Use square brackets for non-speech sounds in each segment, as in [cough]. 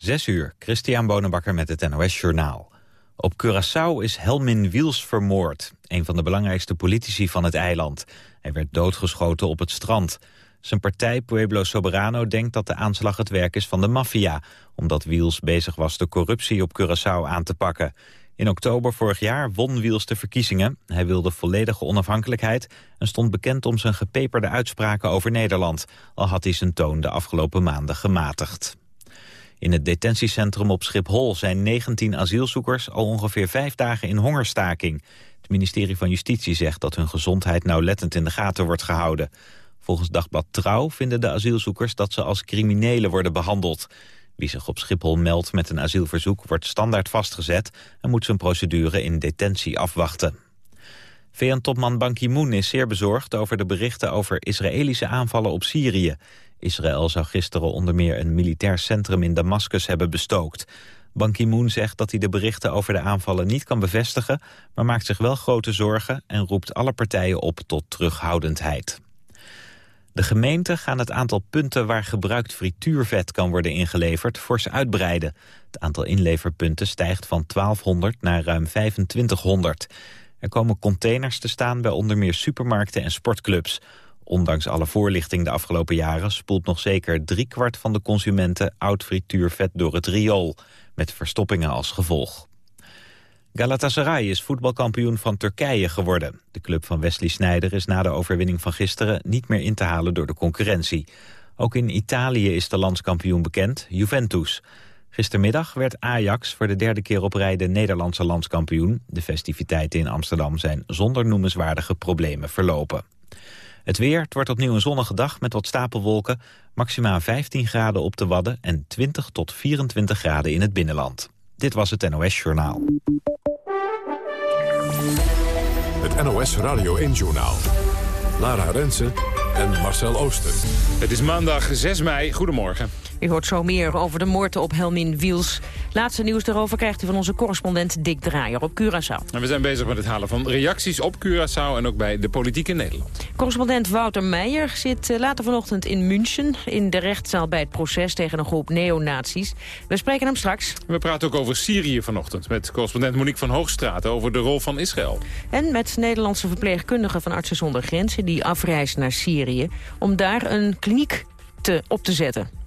Zes uur, Christian Bonenbakker met het NOS Journaal. Op Curaçao is Helmin Wiels vermoord, een van de belangrijkste politici van het eiland. Hij werd doodgeschoten op het strand. Zijn partij Pueblo Soberano denkt dat de aanslag het werk is van de maffia... omdat Wiels bezig was de corruptie op Curaçao aan te pakken. In oktober vorig jaar won Wiels de verkiezingen. Hij wilde volledige onafhankelijkheid en stond bekend om zijn gepeperde uitspraken over Nederland. Al had hij zijn toon de afgelopen maanden gematigd. In het detentiecentrum op Schiphol zijn 19 asielzoekers al ongeveer vijf dagen in hongerstaking. Het ministerie van Justitie zegt dat hun gezondheid nauwlettend in de gaten wordt gehouden. Volgens Dagblad Trouw vinden de asielzoekers dat ze als criminelen worden behandeld. Wie zich op Schiphol meldt met een asielverzoek wordt standaard vastgezet... en moet zijn procedure in detentie afwachten. VN-topman Ban Ki-moon is zeer bezorgd over de berichten over Israëlische aanvallen op Syrië. Israël zou gisteren onder meer een militair centrum in Damascus hebben bestookt. Ban Ki-moon zegt dat hij de berichten over de aanvallen niet kan bevestigen... maar maakt zich wel grote zorgen en roept alle partijen op tot terughoudendheid. De gemeenten gaan het aantal punten waar gebruikt frituurvet kan worden ingeleverd fors uitbreiden. Het aantal inleverpunten stijgt van 1200 naar ruim 2500. Er komen containers te staan bij onder meer supermarkten en sportclubs. Ondanks alle voorlichting de afgelopen jaren spoelt nog zeker driekwart van de consumenten oud frituurvet door het riool, met verstoppingen als gevolg. Galatasaray is voetbalkampioen van Turkije geworden. De club van Wesley Sneijder is na de overwinning van gisteren niet meer in te halen door de concurrentie. Ook in Italië is de landskampioen bekend, Juventus. Gistermiddag werd Ajax voor de derde keer op rij de Nederlandse landskampioen. De festiviteiten in Amsterdam zijn zonder noemenswaardige problemen verlopen. Het weer, het wordt opnieuw een zonnige dag met wat stapelwolken. Maximaal 15 graden op de Wadden en 20 tot 24 graden in het binnenland. Dit was het NOS Journaal. Het NOS Radio 1 Journaal. Lara Rensen en Marcel Ooster. Het is maandag 6 mei. Goedemorgen. U hoort zo meer over de moord op Helmin Wiels. Laatste nieuws daarover krijgt u van onze correspondent Dick Draaier op Curaçao. En we zijn bezig met het halen van reacties op Curaçao en ook bij de politiek in Nederland. Correspondent Wouter Meijer zit eh, later vanochtend in München... in de rechtszaal bij het proces tegen een groep neonazies. We spreken hem straks. We praten ook over Syrië vanochtend met correspondent Monique van Hoogstraat... over de rol van Israël. En met Nederlandse verpleegkundigen van Artsen zonder Grenzen... die afreist naar Syrië om daar een kliniek te, op te zetten.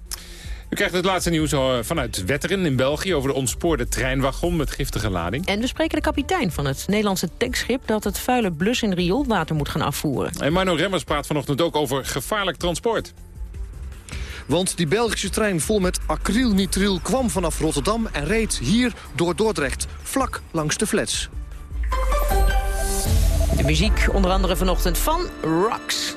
U krijgt het laatste nieuws eh, vanuit Wetteren in België... over de ontspoorde treinwagon met giftige lading. En we spreken de kapitein van het Nederlandse tankschip... dat het vuile blus in rioolwater moet gaan afvoeren. En Marno Remmers praat vanochtend ook over gevaarlijk transport. Want die Belgische trein vol met acrylnitriel kwam vanaf Rotterdam... en reed hier door Dordrecht, vlak langs de flats. De muziek onder andere vanochtend van Rocks.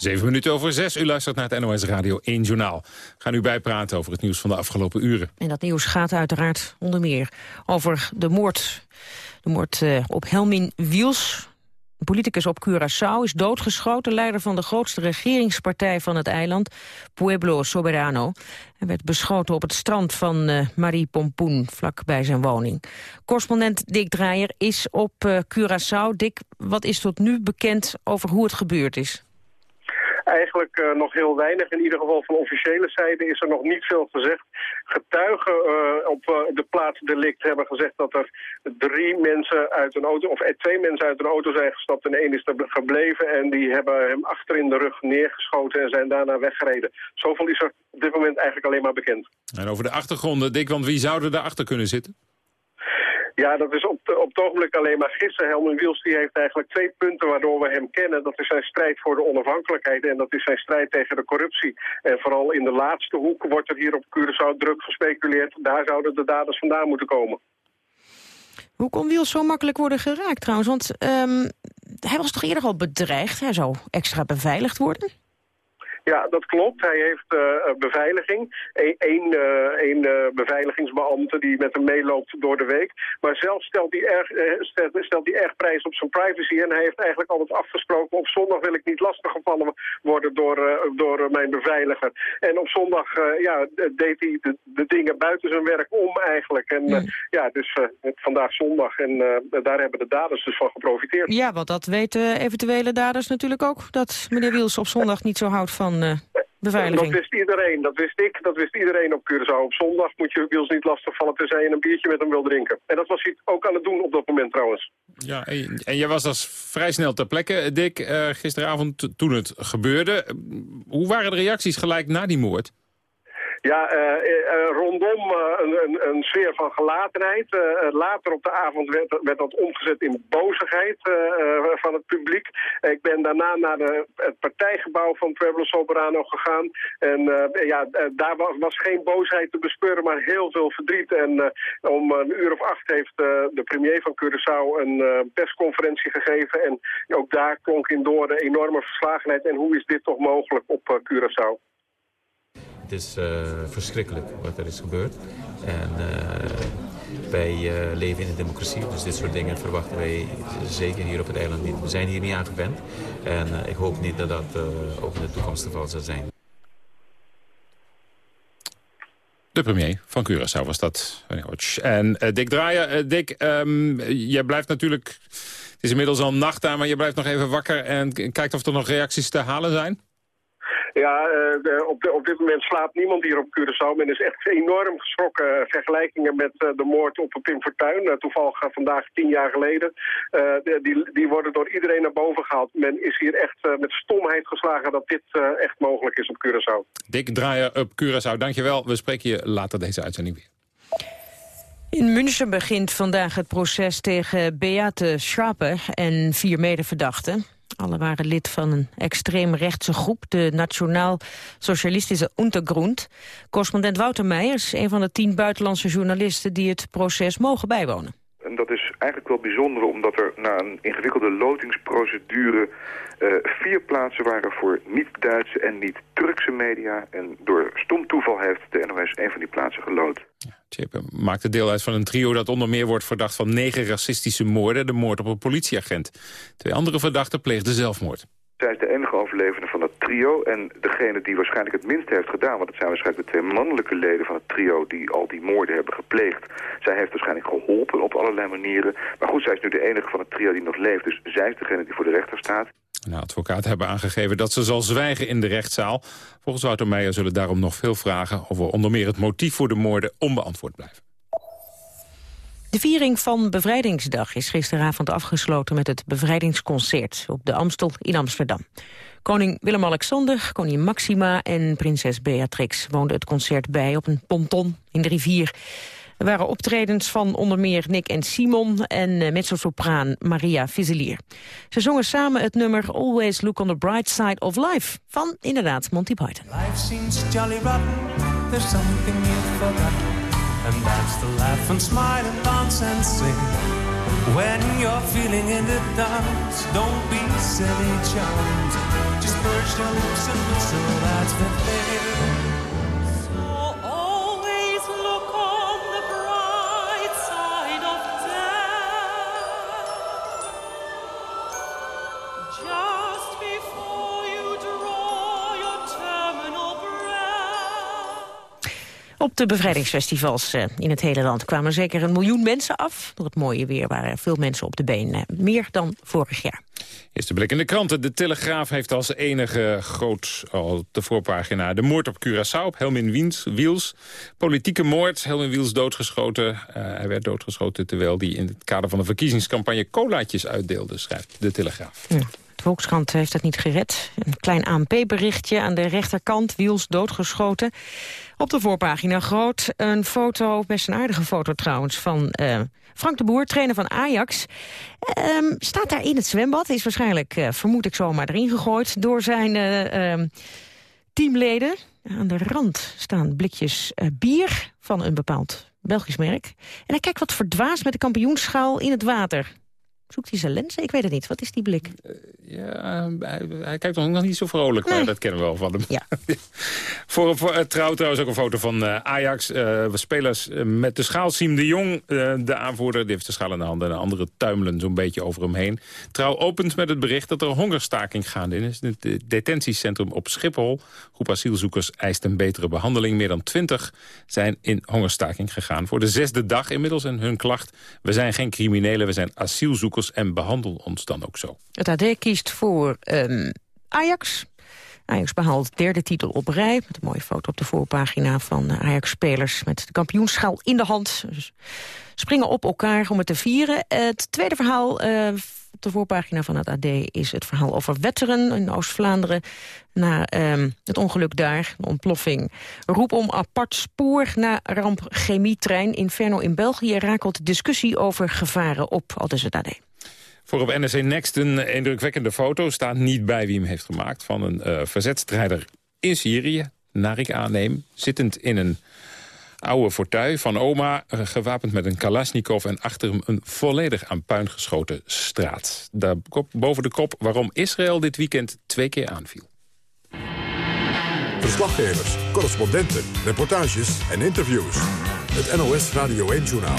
Zeven minuten over zes. U luistert naar het NOS Radio 1 Journaal. We gaan u bijpraten over het nieuws van de afgelopen uren. En dat nieuws gaat uiteraard onder meer over de moord, de moord uh, op Helmin Wiels. Een politicus op Curaçao is doodgeschoten, leider van de grootste regeringspartij van het eiland, Pueblo Soberano. Hij werd beschoten op het strand van uh, Marie Pompoen, vlak bij zijn woning. Correspondent Dick Draaier is op uh, Curaçao. Dick, wat is tot nu bekend over hoe het gebeurd is? Eigenlijk uh, nog heel weinig. In ieder geval van officiële zijde is er nog niet veel gezegd. Getuigen uh, op uh, de plaats delict hebben gezegd dat er drie mensen uit een auto, of twee mensen uit een auto zijn gestapt en één is er gebleven. En die hebben hem achter in de rug neergeschoten en zijn daarna weggereden. Zoveel is er op dit moment eigenlijk alleen maar bekend. En over de achtergronden, Dick, want wie zou er daarachter kunnen zitten? Ja, dat is op, op het ogenblik alleen maar gisteren. Helmut Wiels die heeft eigenlijk twee punten waardoor we hem kennen. Dat is zijn strijd voor de onafhankelijkheid en dat is zijn strijd tegen de corruptie. En vooral in de laatste hoek wordt er hier op Curaçao druk gespeculeerd. Daar zouden de daders vandaan moeten komen. Hoe kon Wiels zo makkelijk worden geraakt trouwens? Want um, hij was toch eerder al bedreigd? Hij zou extra beveiligd worden? Ja, dat klopt. Hij heeft uh, beveiliging. Eén uh, uh, beveiligingsbeambte die met hem meeloopt door de week. Maar zelf stelt hij, erg, stelt, hij erg prijs op zijn privacy. En hij heeft eigenlijk altijd afgesproken... op zondag wil ik niet lastiggevallen worden door, door mijn beveiliger. En op zondag ja, deed hij de, de, dingen buiten zijn werk om eigenlijk. En ja, ja dus vandaag zondag. En daar hebben de daders dus van geprofiteerd. Ja, want dat weten eventuele daders natuurlijk ook. Dat meneer Wiels op zondag niet zo houdt van uh, beveiliging. Dat wist iedereen, dat wist ik, dat wist iedereen op Curaçao. Op zondag moet je Wiels niet lastigvallen tenzij je een biertje met hem wil drinken. En dat was hij ook aan het doen op dat moment trouwens. Ja, en, en jij was dus vrij snel ter plekke, Dick, uh, gisteravond toen het gebeurde. Hoe waren de reacties gelijk na die moord? Ja, uh, uh, rondom uh, een, een, een, sfeer van gelatenheid. later op de avond werd, werd dat omgezet in bozigheid van het publiek. Ik ben daarna naar het partijgebouw van Pueblo Soberano gegaan. En ja, daar was, was, geen boosheid te bespeuren, maar heel veel verdriet. En om een uur of acht heeft de premier van Curaçao een persconferentie gegeven. En ook daar klonk in door de enorme verslagenheid. En hoe is dit toch mogelijk op Curaçao? Het is uh, verschrikkelijk wat er is gebeurd. En uh, wij uh, leven in een democratie, dus dit soort dingen verwachten wij zeker hier op het eiland niet. We zijn hier niet aan gewend en ik hoop niet dat dat ook in de toekomst het geval zal zijn. De premier van Curaçao was dat. En Dick Draaier, Dick, um, jij blijft natuurlijk... Het is inmiddels al nacht aan, maar je blijft nog even wakker... en kijkt of er nog reacties te halen zijn? Ja, uh, de, op, de, op dit moment slaapt niemand hier op Curaçao. Men is echt enorm geschrokken. Vergelijkingen met uh, de moord op Pim Fortuyn, uh, toevallig vandaag tien jaar geleden. die, die worden door iedereen naar boven gehaald. Men is hier echt met stomheid geslagen dat dit echt mogelijk is op Curaçao. Dick Draaier op Curaçao, dankjewel. We spreken je later deze uitzending weer. In München begint vandaag het proces tegen Beate Schrappe en vier medeverdachten. Alle waren lid van een extreemrechtse groep, de Nationaal Socialistische Untergrund. Correspondent Wouter Meijers, een van de tien buitenlandse journalisten die het proces mogen bijwonen. En dat is eigenlijk wel bijzonder omdat er na een ingewikkelde lotingsprocedure uh, vier plaatsen waren voor niet-Duitse en niet-Turkse media. En door stom toeval heeft de NOS een van die plaatsen geloot. Ja, maakte deel uit van een trio dat onder meer wordt verdacht van negen racistische moorden. De moord op een politieagent. Twee andere verdachten pleegden zelfmoord. Zij is de enige overlevende van het trio. En degene die waarschijnlijk het minste heeft gedaan... want het zijn waarschijnlijk de twee mannelijke leden van het trio... die al die moorden hebben gepleegd. Zij heeft waarschijnlijk geholpen op allerlei manieren. Maar goed, zij is nu de enige van het trio die nog leeft. Dus zij is degene die voor de rechter staat. Nou, advocaten hebben aangegeven dat ze zal zwijgen in de rechtszaal. Volgens Wouter Meijer zullen daarom nog veel vragen... over onder meer het motief voor de moorden onbeantwoord blijven. De viering van Bevrijdingsdag is gisteravond afgesloten met het bevrijdingsconcert op de Amstel in Amsterdam. Koning Willem-Alexander, koningin Maxima en prinses Beatrix woonden het concert bij op een ponton in de rivier. Er waren optredens van onder meer Nick en Simon en uh, mezzosopraan Maria Vizelier. Ze zongen samen het nummer Always Look on the Bright Side of Life van inderdaad Monty Python. Life seems jolly rotten, there's something you've forgotten. And that's to laugh and smile and dance and sing. When you're feeling in the dumps, don't be silly, child. disperse your lips and whistle, that's the thing. Op de bevrijdingsfestivals eh, in het hele land kwamen zeker een miljoen mensen af. Door het mooie weer waren veel mensen op de been. Meer dan vorig jaar. Eerste blik in de kranten. De Telegraaf heeft als enige groot al de voorpagina... de moord op Curaçao, op Helmin Wiens, Wiels. Politieke moord, Helmin Wiels doodgeschoten. Eh, hij werd doodgeschoten terwijl hij in het kader van de verkiezingscampagne... colaatjes uitdeelde, schrijft de Telegraaf. Ja. De Volkskrant heeft het niet gered. Een klein ANP-berichtje aan de rechterkant. Wiels doodgeschoten. Op de voorpagina groot een foto, best een aardige foto trouwens... van eh, Frank de Boer, trainer van Ajax. Ehm, staat daar in het zwembad. Is waarschijnlijk, eh, vermoed ik zomaar, erin gegooid... door zijn eh, ehm, teamleden. Aan de rand staan blikjes bier van een bepaald Belgisch merk. En hij kijkt wat verdwaasd met de kampioenschaal in het water. Zoekt hij zijn lenzen? Ik weet het niet. Wat is die blik? Ja, hij, hij kijkt nog niet zo vrolijk, maar dat kennen we wel van hem. Ja. [laughs] voor, voor uh, trouw trouwens ook een foto van eh, Ajax. eh spelers eh, met de schaal. Siem de Jong, eh, de aanvoerder, die heeft de schaal in de handen. En de anderen tuimelen zo'n beetje over hem heen. Trouw opent met het bericht dat er een hongerstaking gaande is. In het eh, detentiecentrum op Schiphol. Groep asielzoekers eist een betere behandeling. Meer dan twintig zijn in hongerstaking gegaan. Voor de zesde dag inmiddels en hun klacht. We zijn geen criminelen, we zijn asielzoekers en behandel ons dan ook zo. Het AD kiest voor ehm, Ajax. Ajax behaalt derde titel op rij. Met een mooie foto op de voorpagina van eh, Ajax-spelers... met de kampioenschaal in de hand. Dus springen op elkaar om het te vieren. Het tweede verhaal eh, op de voorpagina van het AD... is het verhaal over Wetteren in Oost-Vlaanderen. Na ehm, het ongeluk daar, de ontploffing. Roep om apart spoor na ramp chemietrein. Inferno in België rakelt discussie over gevaren op. Al dus het AD. Voor op NRC Next een indrukwekkende foto. Staat niet bij wie hem heeft gemaakt. Van een uh, verzetstrijder in Syrië. Naar ik aanneem. Zittend in een oude fortuin van oma. Uh, gewapend met een kalasjnikov. En achter hem een volledig aan puin geschoten straat. Daar boven de kop waarom Israël dit weekend twee keer aanviel. Verslaggevers, correspondenten, reportages en interviews. Het NOS Radio 1-journaal.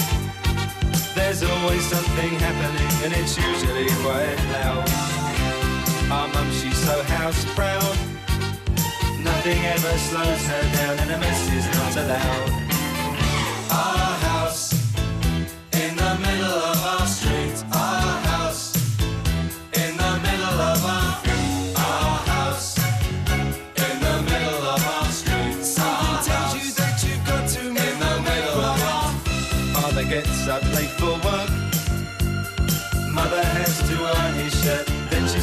There's always something happening and it's usually quite loud. Our mum, she's so house proud. Nothing ever slows her down and a mess is not allowed.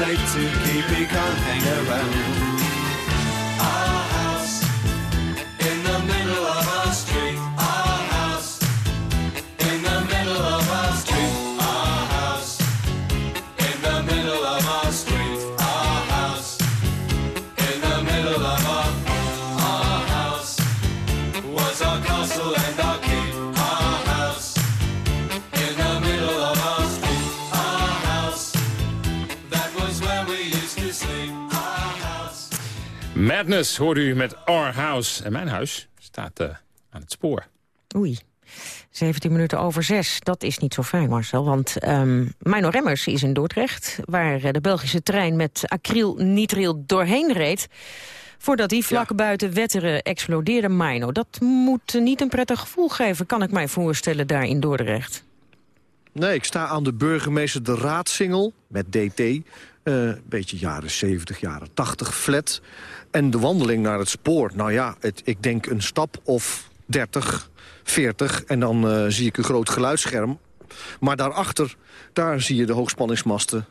life to keep me calm, hang around. Madness hoorde u met Our House. En mijn huis staat eh, aan het spoor. Oei. 17 minuten over 6. Dat is niet zo fijn, Marcel. Want um, Mino Remmers is in Dordrecht... waar eh, de Belgische trein met acrylnitriel doorheen reed... voordat hij vlak buiten Wetteren explodeerde. Mino, dat moet niet een prettig gevoel geven... kan ik mij voorstellen daar in Dordrecht. Nee, ik sta aan de burgemeester de Raadsingel met DT. eh, beetje jaren 70, jaren 80, flat. En de wandeling naar het spoor, nou ja, het, ik denk een stap of 30, 40... en dan eh, zie ik een groot geluidsscherm. Maar daarachter, daar zie je de hoogspanningsmasten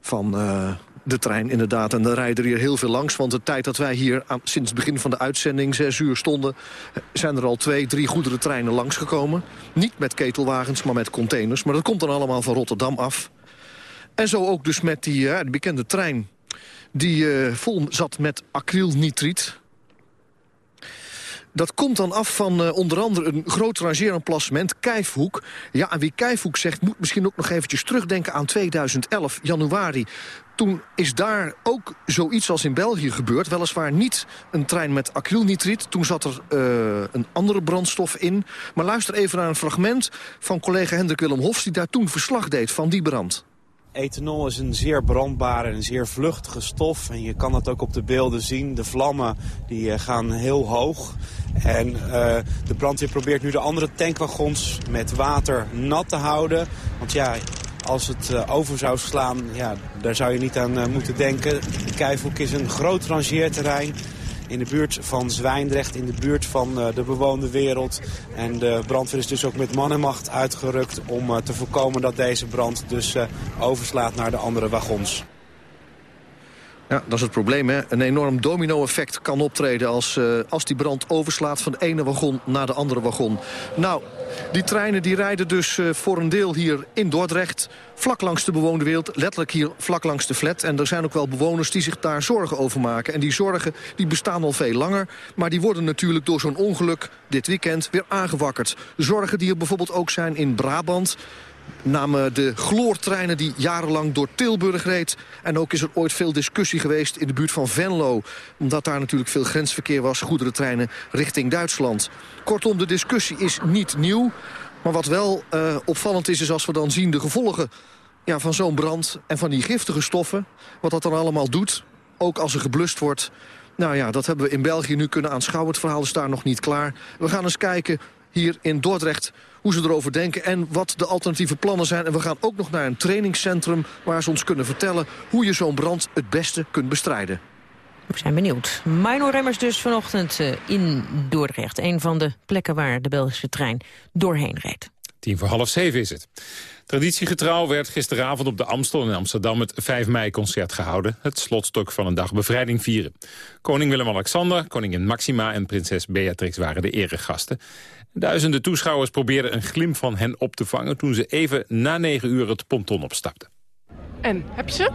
van eh, de trein inderdaad. En er rijden er hier heel veel langs, want de tijd dat wij hier... Sinds het begin van de uitzending, zes uur stonden... eh, zijn er al twee, drie goederentreinen langsgekomen. Niet met ketelwagens, maar met containers. Maar dat komt dan allemaal van Rotterdam af. En zo ook dus met die bekende trein... die eh, vol zat met acrylnitriet. Dat komt dan af van eh, onder andere een groot rangeeramplacement, Kijfhoek. Ja, en wie Kijfhoek zegt, moet misschien ook nog eventjes terugdenken aan 2011, januari. Toen is daar ook zoiets als in België gebeurd. Weliswaar niet een trein met acrylnitriet. Toen zat er eh, een andere brandstof in. Maar luister even naar een fragment van collega Hendrik Willem Hofs... die daar toen verslag deed van die brand. Ethanol is een zeer brandbare en zeer vluchtige stof. En je kan dat ook op de beelden zien. De vlammen die, eh, gaan heel hoog. En eh, de brandweer probeert nu de andere tankwagons met water nat te houden. Want ja, als het eh, over zou slaan, ja, daar zou je niet aan moeten denken. De Kijfhoek is een groot rangeerterrein in de buurt van Zwijndrecht, in de buurt van eh, de bewoonde wereld. En de brandweer is dus ook met man en macht uitgerukt om eh, te voorkomen dat deze brand dus eh, overslaat naar de andere wagons. Ja, dat is het probleem. Hè? Een enorm domino-effect kan optreden als, als die brand overslaat van de ene wagon naar de andere wagon. Nou, die treinen die rijden dus eh, voor een deel hier in Dordrecht... vlak langs de bewoonde wereld, letterlijk hier vlak langs de flat. En er zijn ook wel bewoners die zich daar zorgen over maken. En die zorgen die bestaan al veel langer. Maar die worden natuurlijk door zo'n ongeluk dit weekend weer aangewakkerd. Zorgen die er bijvoorbeeld ook zijn in Brabant namen de chloortreinen die jarenlang door Tilburg reed. En ook is er ooit veel discussie geweest in de buurt van Venlo. Omdat daar natuurlijk veel grensverkeer was, goederentreinen richting Duitsland. Kortom, de discussie is niet nieuw. Maar wat wel eh, opvallend is, is als we dan zien de gevolgen ja, van zo'n brand... en van die giftige stoffen, wat dat dan allemaal doet. Ook als er geblust wordt. Nou ja, dat hebben we in België nu kunnen aanschouwen. Het verhaal is daar nog niet klaar. We gaan eens kijken hier in Dordrecht hoe ze erover denken en wat de alternatieve plannen zijn. En we gaan ook nog naar een trainingscentrum waar ze ons kunnen vertellen... hoe je zo'n brand het beste kunt bestrijden. We zijn benieuwd. Mino Remmers dus vanochtend eh, in Dordrecht. Een van de plekken waar de Belgische trein doorheen reed. Tien voor half zeven is het. Traditiegetrouw werd gisteravond op de Amstel in Amsterdam het 5 mei-concert gehouden. Het slotstuk van een dag bevrijding vieren. Koning Willem-Alexander, koningin Maxima en prinses Beatrix waren de eregasten. Duizenden toeschouwers probeerden een glimp van hen op te vangen... toen ze even na negen uur het ponton opstapten. En, heb je ze?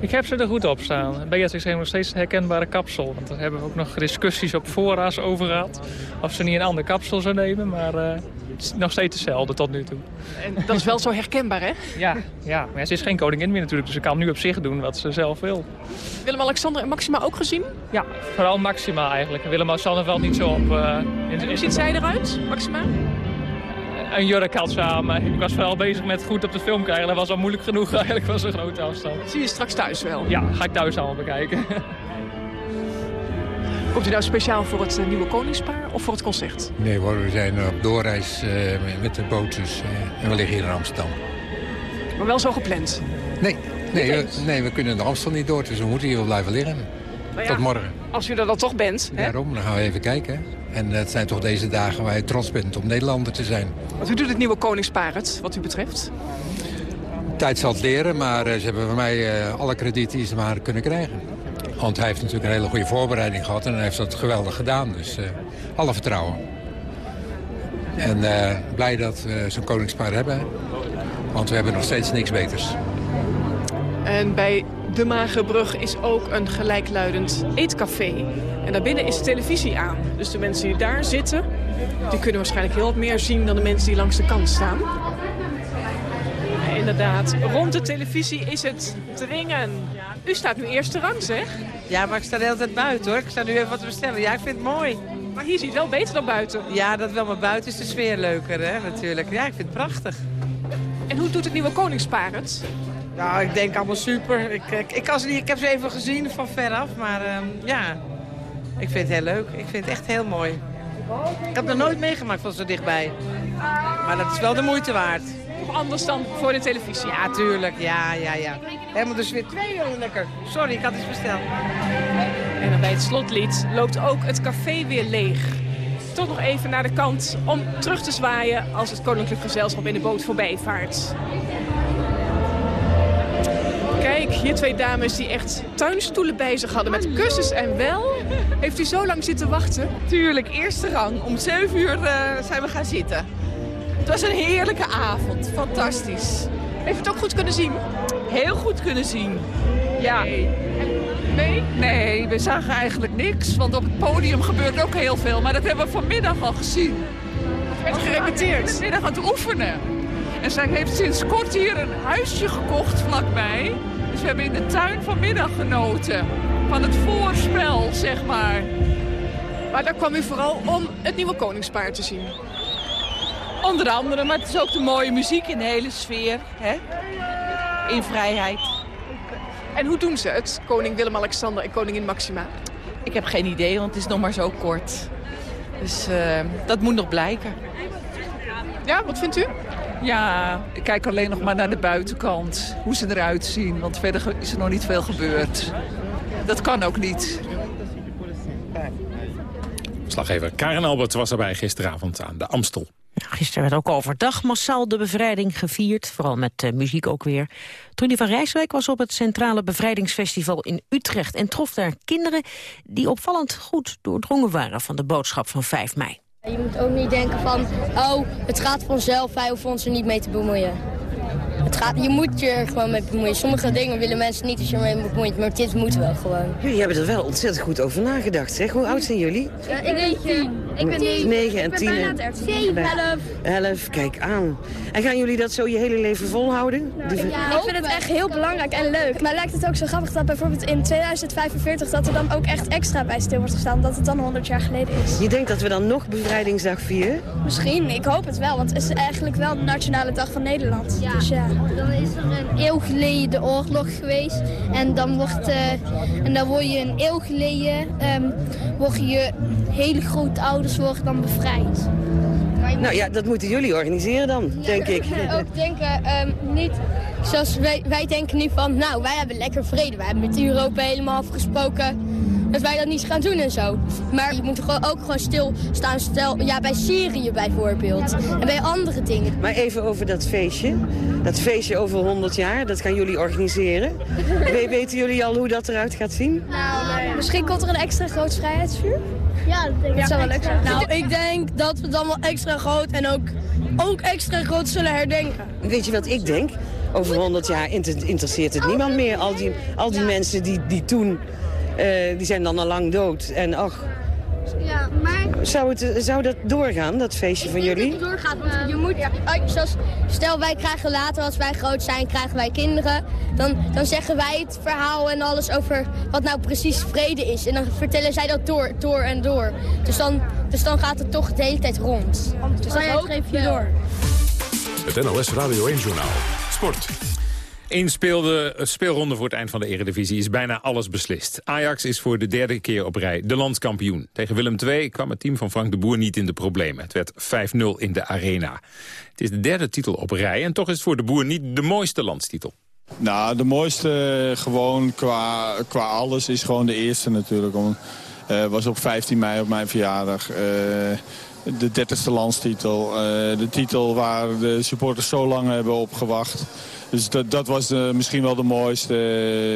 Ik heb ze er goed op staan. Beatrix heeft nog steeds een herkenbare kapsel. Want daar hebben we ook nog discussies op voorraad over gehad. Of ze niet een ander kapsel zou nemen. Maar eh, het is nog steeds hetzelfde tot nu toe. En dat is wel zo herkenbaar, hè? [laughs] Ja, ja, maar ze is geen koningin meer natuurlijk. Dus ze kan nu op zich doen wat ze zelf wil. Willem-Alexander en Maxima ook gezien? Ja, vooral Maxima eigenlijk. Willem-Alexander valt niet zo op. in, En hoe ziet zij eruit, Maxima? Een jurk had maar ik was vooral bezig met goed op de film krijgen. Dat was al moeilijk genoeg [laughs] eigenlijk, was een grote afstand. Zie je straks thuis wel? Ja, ga ik thuis allemaal bekijken. [laughs] Komt u nou speciaal voor het eh, nieuwe koningspaar of voor het concert? Nee hoor, we zijn op doorreis eh, met de boot dus, eh, en we liggen hier in Amsterdam. Maar wel zo gepland? Nee, nee, we, nee, we kunnen de Amstel niet door, dus we moeten hier wel blijven liggen. Nou ja, Tot morgen. Als u er dan toch bent, hè? Daarom, dan gaan we even kijken. En het zijn toch deze dagen waar je trots bent om Nederlander te zijn. Wat u doet het nieuwe koningspaar het, wat u betreft? Tijd zal het leren, maar eh, ze hebben van mij eh, alle krediet die ze maar kunnen krijgen. Want hij heeft natuurlijk een hele goede voorbereiding gehad en hij heeft dat geweldig gedaan. Dus eh, alle vertrouwen. En blij dat we zo'n koningspaar hebben. Want we hebben nog steeds niks beters. En bij de Magerbrug is ook een gelijkluidend eetcafé. En daarbinnen is de televisie aan. Dus de mensen die daar zitten, die kunnen waarschijnlijk heel wat meer zien dan de mensen die langs de kant staan. Ja, inderdaad, rond de televisie is het dringen. U staat nu eerste rang, zeg. Ja, maar ik sta de hele tijd buiten hoor. Ik sta nu even wat te bestellen. Ja, ik vind het mooi. Maar hier ziet het wel beter dan buiten. Ja, dat wel, maar buiten is de sfeer leuker hè, natuurlijk. Ja, ik vind het prachtig. En hoe doet het nieuwe koningspaar Nou, ik denk allemaal super. Ik, ik, ik, kan ze niet, ik heb ze even gezien van veraf, maar ehm, ja, ik vind het heel leuk. Ik vind het echt heel mooi. Ik heb er nooit meegemaakt van zo dichtbij. Maar dat is wel de moeite waard. Anders dan voor de televisie? Ja, tuurlijk. Ja, ja, ja. Helemaal dus weer twee euro lekker. Sorry, ik had iets besteld. En dan bij het slotlied loopt ook het café weer leeg. Toch nog even naar de kant om terug te zwaaien als het koninklijk gezelschap in de boot voorbij vaart. Kijk, hier twee dames die echt tuinstoelen bij zich hadden met kussens en wel. Heeft u zo lang zitten wachten? Tuurlijk, eerste rang. Om 7 uur eh, zijn we gaan zitten. Het was een heerlijke avond. Fantastisch. Heeft u het ook goed kunnen zien? Heel goed kunnen zien. Ja. Nee? Nee, we zagen eigenlijk niks. Want op het podium gebeurt ook heel veel. Maar dat hebben we vanmiddag al gezien. werd gerepeteerd? Vanmiddag aan het oefenen. En zij heeft sinds kort hier een huisje gekocht vlakbij. Dus we hebben in de tuin vanmiddag genoten. Van het voorspel, zeg maar. Maar daar kwam u vooral om het nieuwe koningspaar te zien. Onder andere, maar het is ook de mooie muziek in de hele sfeer. Hè? In vrijheid. En hoe doen ze het, koning Willem-Alexander en koningin Maxima? Ik heb geen idee, want het is nog maar zo kort. Dus eh, dat moet nog blijken. Ja, wat vindt u? Ja, ik kijk alleen nog maar naar de buitenkant. Hoe ze eruit zien, want verder is er nog niet veel gebeurd. Dat kan ook niet. Slaggever Karen Albert was erbij gisteravond aan de Amstel. Gisteren werd ook overdag massaal de bevrijding gevierd. Vooral met eh, muziek ook weer. Trudy van Rijswijk was op het Centrale Bevrijdingsfestival in Utrecht... en trof daar kinderen die opvallend goed doordrongen waren... van de boodschap van 5 mei. Je moet ook niet denken van, oh, het gaat vanzelf, wij hoeven ons er niet mee te bemoeien. Het gaat, je moet je er gewoon mee bemoeien. Sommige dingen willen mensen niet als je ermee bemoeit, maar dit moet wel gewoon. Jullie hebben er wel ontzettend goed over nagedacht, zeg. Hoe oud zijn jullie? Ja, ik ben tien. Ik ben tien. 9 en Ik ben 10 bijna en... dertien. Zeven, elf. 11, kijk aan. En gaan jullie dat zo je hele leven volhouden? Die ver- Ja, ik vind het echt heel belangrijk en leuk. Maar lijkt het ook zo grappig dat bijvoorbeeld in 2045 dat er dan ook echt extra bij stil wordt gestaan, dat het dan 100 jaar geleden is. Je denkt dat we dan nog bevrijdingsdag vieren? Misschien, ik hoop het wel, want het is eigenlijk wel de nationale dag van Nederland. Ja, dus ja. Dan is er een eeuw geleden de oorlog geweest. En dan, wordt, eh, en dan word je een eeuw geleden, ehm, word je hele grote ouders worden dan bevrijd. Nou ja, dat moeten jullie organiseren dan, denk ik. [laughs] ook denken, ehm, niet zoals wij, wij denken nu van, nou, wij hebben lekker vrede. Wij hebben met Europa helemaal afgesproken dat wij dat niet gaan doen en zo. Maar je moet gewoon ook gewoon stilstaan, stel, ja, bij Syrië bijvoorbeeld. En bij andere dingen. Maar even over dat feestje. Dat feestje over 100 jaar, dat gaan jullie organiseren. [laughs] We- weten jullie al hoe dat eruit gaat zien? Nou, Misschien komt er een extra groot vrijheidsvuur? Ja, dat denk ik. Dat zou wel leuk zijn. Nou, ik denk dat we dan wel extra groot en ook, ook extra groot zullen herdenken. Weet je wat ik denk? Over 100 jaar inter- interesseert het niemand meer. Al die, al die mensen die, die toen, die zijn dan al lang dood. En ach, Ja, maar zou, het, zou dat doorgaan, dat feestje van jullie? doorgaat, want je moet, oh, zoals, stel wij krijgen later, als wij groot zijn, krijgen wij kinderen. Dan, dan zeggen wij het verhaal en alles over wat nou precies vrede is. En dan vertellen zij dat door, door en door. Dus dan, dus dan gaat het toch de hele tijd rond. Dus ja, geef je door. Het NOS Radio 1 Journaal. Sport. Eén speelde, speelronde voor het eind van de eredivisie is bijna alles beslist. Ajax is voor de derde keer op rij de landskampioen. Tegen Willem II kwam het team van Frank de Boer niet in de problemen. Het werd 5-0 in de arena. Het is de derde titel op rij en toch is het voor de Boer niet de mooiste landstitel. Nou, de mooiste eh, gewoon qua, qua alles is gewoon de eerste natuurlijk. Om, Eh, was op 15 mei op mijn verjaardag. Eh, de 30ste landstitel. De titel waar de supporters zo lang hebben opgewacht. Dus dat, dat was de, misschien wel de mooiste.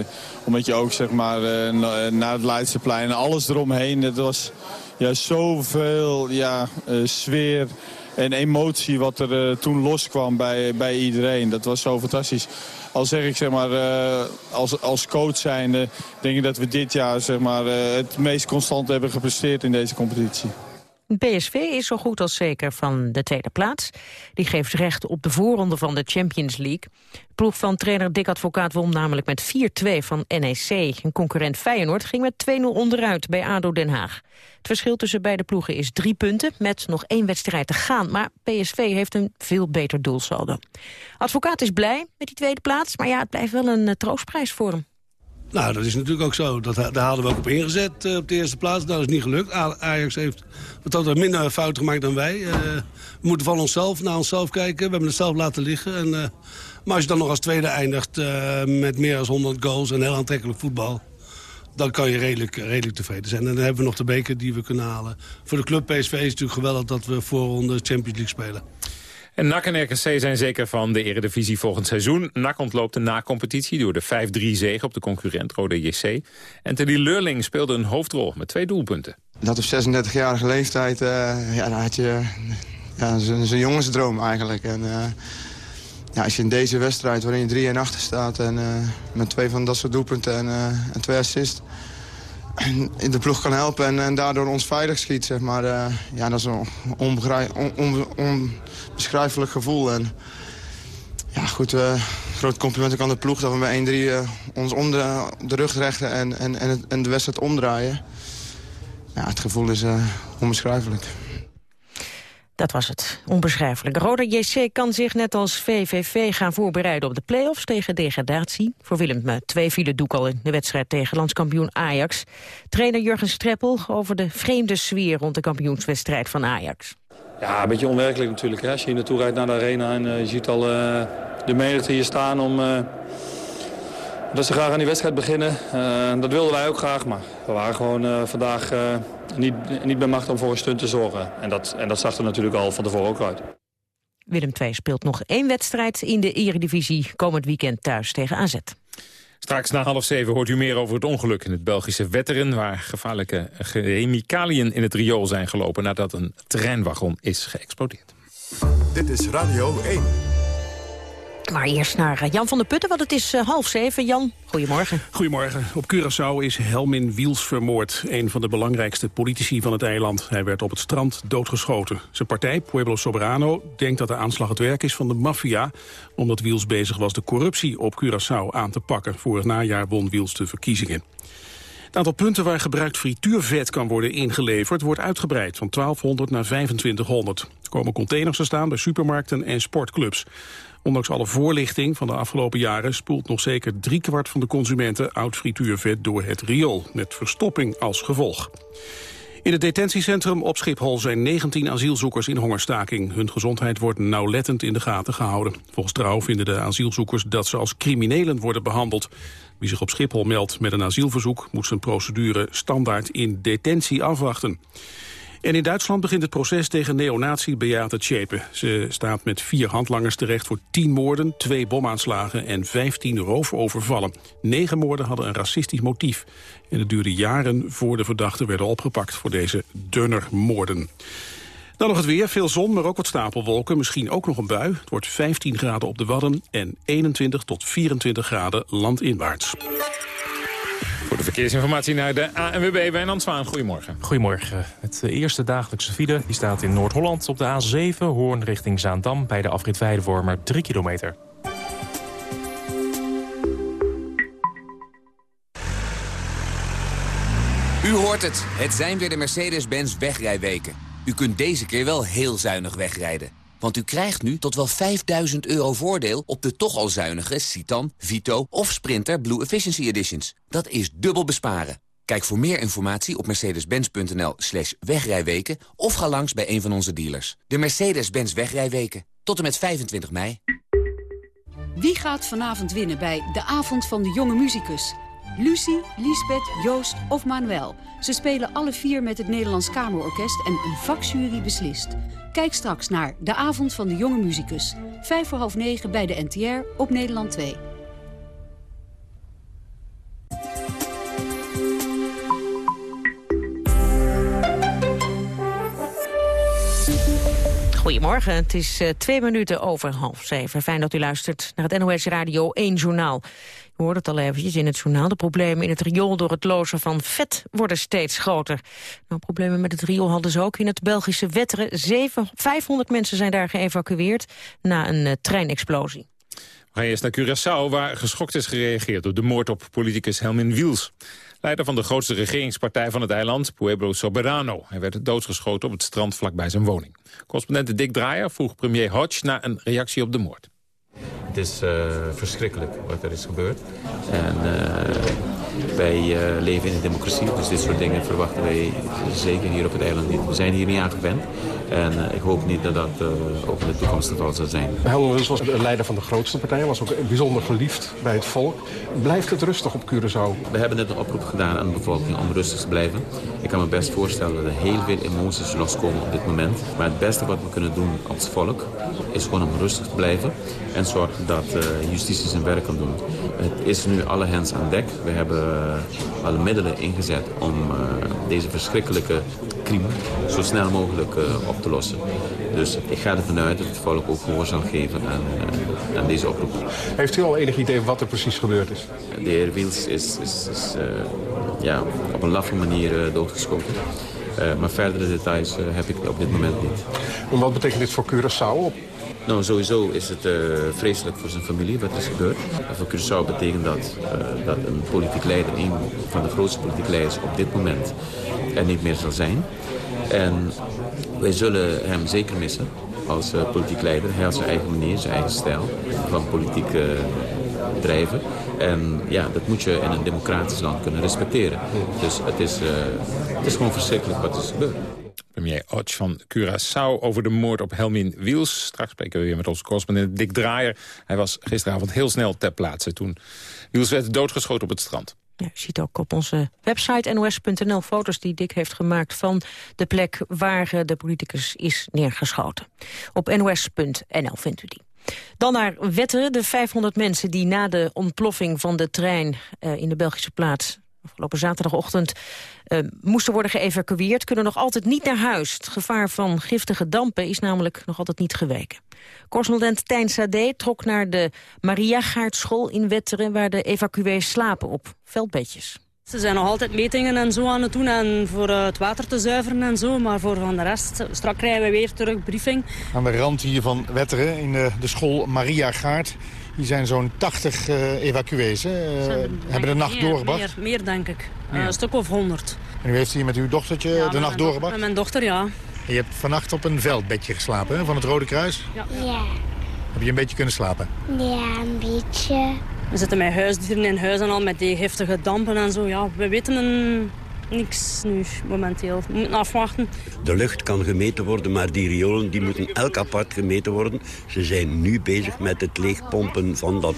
eh, omdat je ook zeg maar eh, na- naar het Leidseplein en alles eromheen. Het was ja, zoveel ja, eh, sfeer en emotie wat er eh, toen loskwam bij, bij iedereen. Dat was zo fantastisch. Al zeg ik zeg maar, eh, als, als coach zijnde, denk ik dat we dit jaar zeg maar, eh, het meest constant hebben gepresteerd in deze competitie. PSV is zo goed als zeker van de tweede plaats. Die geeft recht op de voorronde van de Champions League. De ploeg van trainer Dick Advocaat won namelijk met 4-2 van NEC. Een concurrent Feyenoord ging met 2-0 onderuit bij ADO Den Haag. Het verschil tussen beide ploegen is drie punten... met nog één wedstrijd te gaan. Maar PSV heeft een veel beter doelsaldo. Advocaat is blij met die tweede plaats... maar ja, het blijft wel een eh, troostprijs voor hem. Nou, dat is natuurlijk ook zo. Dat, daar hadden we ook op ingezet eh, op de eerste plaats. Dat is niet gelukt. Ajax heeft wat betreft minder fouten gemaakt dan wij. Eh, we moeten van onszelf naar onszelf kijken. We hebben het zelf laten liggen. En, eh, maar als je dan nog als tweede eindigt met meer dan 100 goals en heel aantrekkelijk voetbal... dan kan je redelijk, redelijk tevreden zijn. En dan hebben we nog de beker die we kunnen halen. Voor de club PSV is het natuurlijk geweldig dat we voorronde Champions League spelen. En NAC en RKC zijn zeker van de eredivisie volgend seizoen. NAC ontloopt de na-competitie door de 5-3 zege op de concurrent Rode JC. En Teddy Leurling speelde een hoofdrol met twee doelpunten. Dat op 36-jarige leeftijd, eh, ja, dan had je ja, zo'n jongensdroom eigenlijk. En, eh, ja, als je in deze wedstrijd, waarin je 3 en achter staat... en eh, met twee van dat soort doelpunten en, en twee assists... de ploeg kan helpen en, en daardoor ons veilig schiet, zeg maar. eh, ja, dat is een onbeschrijfelijk gevoel. En, ja, goed, eh, groot compliment ook aan de ploeg dat we met 1-3 eh, ons om de, rug rechten en, en, en, en de wedstrijd omdraaien. Ja, het gevoel is onbeschrijfelijk. Dat was het. Onbeschrijfelijk. Roda JC kan zich net als VVV gaan voorbereiden op de play-offs tegen degradatie. Voor Willem II viel het doek al in de wedstrijd tegen landskampioen Ajax. Trainer Jurgen Streppel over de vreemde sfeer rond de kampioenswedstrijd van Ajax. Ja, een beetje onwerkelijk natuurlijk. Hè? Als je hier naartoe rijdt naar de arena en eh, je ziet al eh, de menigte hier staan om... eh, dat ze graag aan die wedstrijd beginnen. Eh, dat wilden wij ook graag, maar we waren gewoon eh, vandaag eh, niet, niet bij macht om voor een stunt te zorgen. En dat, en dat zag er natuurlijk al van tevoren ook uit. Willem II speelt nog één wedstrijd in de eredivisie komend weekend thuis tegen AZ. Straks na half zeven hoort u meer over het ongeluk in het Belgische Wetteren... waar gevaarlijke chemicaliën in het riool zijn gelopen... nadat een treinwagon is geëxplodeerd. Dit is Radio 1. Maar eerst naar eh, Jan van der Putten, want het is eh, half zeven. Jan, goedemorgen. Goedemorgen. Op Curaçao is Helmin Wiels vermoord. Een van de belangrijkste politici van het eiland. Hij werd op het strand doodgeschoten. Zijn partij, Pueblo Soberano, denkt dat de aanslag het werk is van de maffia... omdat Wiels bezig was de corruptie op Curaçao aan te pakken. Vorig najaar won Wiels de verkiezingen. Het aantal punten waar gebruikt frituurvet kan worden ingeleverd... wordt uitgebreid van 1200 naar 2500. Er komen containers te staan bij supermarkten en sportclubs. Ondanks alle voorlichting van de afgelopen jaren... spoelt nog zeker driekwart van de consumenten oud frituurvet door het riool... met verstopping als gevolg. In het detentiecentrum op Schiphol zijn 19 asielzoekers in hongerstaking. Hun gezondheid wordt nauwlettend in de gaten gehouden. Volgens Trouw vinden de asielzoekers dat ze als criminelen worden behandeld. Wie zich op Schiphol meldt met een asielverzoek... moet zijn procedure standaard in detentie afwachten. En in Duitsland begint het proces tegen neonazi Beate Zschäpe. Ze staat met vier handlangers terecht voor tien moorden, twee bomaanslagen en vijftien roofovervallen. Negen moorden hadden een racistisch motief. En het duurde jaren voor de verdachten werden opgepakt voor deze dunnermoorden. Dan nog het weer, veel zon, maar ook wat stapelwolken. Misschien ook nog een bui. Het wordt 15 graden op de Wadden en 21 tot 24 graden landinwaarts. Voor de verkeersinformatie naar de ANWB Wijnand Zwaan. Goedemorgen. Goedemorgen. Het eh, eerste dagelijkse file die staat in Noord-Holland op de A7... Hoorn richting Zaandam bij de afrit Weidewormer 3 kilometer. U hoort het. Het zijn weer de Mercedes-Benz wegrijweken. U kunt deze keer wel heel zuinig wegrijden. Want u krijgt nu tot wel 5000 euro voordeel op de toch al zuinige Citan, Vito of Sprinter Blue Efficiency Editions. Dat is dubbel besparen. Kijk voor meer informatie op mercedes-benz.nl slash wegrijweken... of ga langs bij een van onze dealers. De Mercedes-Benz wegrijweken. Tot en met 25 mei. Wie gaat vanavond winnen bij De Avond van de Jonge Muzikus? Lucie, Lisbeth, Joost of Manuel. Ze spelen alle vier met het Nederlands Kamerorkest en een vakjury beslist. Kijk straks naar De Avond van de Jonge Muzikus. Vijf voor half negen bij de NTR op Nederland 2. Goedemorgen, het is uh, twee minuten over half zeven. Fijn dat u luistert naar het NOS Radio 1 Journaal. U hoort het al eventjes in het journaal. De problemen in het riool door het lozen van vet worden steeds groter. Nou, problemen met het riool hadden ze ook in het Belgische Wetteren. 7, 500 mensen zijn daar geëvacueerd na een uh, treinexplosie. We gaan eerst naar Curaçao, waar geschokt is gereageerd... op de moord op politicus Helmin Wiels. Leider van de grootste regeringspartij van het eiland, Pueblo Soberano. Hij werd doodgeschoten op het strand vlakbij zijn woning. Correspondent Dick Draaier vroeg premier Hodge naar een reactie op de moord. Het is uh, verschrikkelijk wat er is gebeurd. En uh, wij uh, leven in een democratie, dus dit soort dingen verwachten wij zeker hier op het eiland niet. We zijn hier niet aan gewend. En uh, ik hoop niet dat dat ook in de toekomst het geval zal zijn. Helmut was leider van de grootste partij. was ook bijzonder geliefd bij het volk. Blijft het rustig op Curaçao? We hebben net een oproep gedaan aan de bevolking om rustig te blijven. Ik kan me best voorstellen dat er heel veel emoties loskomen op dit moment. Maar het beste wat we kunnen doen als volk is gewoon om rustig te blijven. En zorgen dat justitie zijn werk kan doen. Het is nu alle hens aan dek. We hebben alle middelen ingezet om deze verschrikkelijke crime zo snel mogelijk op te lossen. Dus ik ga ervan uit dat het volk ook gehoor zal geven aan, aan deze oproep. Heeft u al enig idee wat er precies gebeurd is? De heer Wiels is, is, is ja, op een laffe manier doodgeschoten. maar verdere details heb ik op dit moment niet. En wat betekent dit voor Curaçao? Nou, sowieso is het uh, vreselijk voor zijn familie wat is gebeurd. Voor Curaçao betekent dat uh, dat een politiek leider, een van de grootste politieke leiders op dit moment, er niet meer zal zijn. En wij zullen hem zeker missen als uh, politiek leider. Hij had zijn eigen manier, zijn eigen stijl van politiek drijven. En ja, dat moet je in een democratisch land kunnen respecteren. Dus het is, het is gewoon verschrikkelijk wat er is gebeurd. Premier Otsch van Curaçao over de moord op Helmin Wiels. Straks spreken we weer met onze correspondent Dick Draaier. Hij was gisteravond heel snel ter plaatse toen Wiels werd doodgeschoten op het strand. Ja, je ziet ook op onze website nos.nl foto's die Dick heeft gemaakt... van de plek waar de politicus is neergeschoten. Op nos.nl vindt u die. Dan naar Wetteren, de 500 mensen die na de ontploffing van de trein... Uh, in de Belgische plaats afgelopen zaterdagochtend uh, moesten worden geëvacueerd... kunnen nog altijd niet naar huis. Het gevaar van giftige dampen is namelijk nog altijd niet geweken. Correspondent Tijn Sade trok naar de Maria Gaardschool in Wetteren... waar de evacuees slapen op veldbedjes. Ze zijn nog altijd metingen en zo aan het doen en voor het water te zuiveren en zo. Maar voor van de rest, straks krijgen we weer terug briefing. Aan de rand hier van Wetteren in de, de school Maria Gaard. Hier zijn zo'n 80 uh, evacuees. Uh, hebben de nacht meer, doorgebracht? Meer, meer denk ik. Uh, een stuk of 100. En u heeft hier met uw dochtertje ja, de nacht doorgebracht? Met mijn dochter, ja. En je hebt vannacht op een veldbedje geslapen hè, van het Rode Kruis? Ja. ja. Heb je een beetje kunnen slapen? Ja, een beetje. We zitten met huisdieren in huis en al met die giftige dampen en zo. Ja, we weten een... niks nu momenteel. We moeten afwachten. De lucht kan gemeten worden, maar die riolen die moeten elk apart gemeten worden. Ze zijn nu bezig met het leegpompen van dat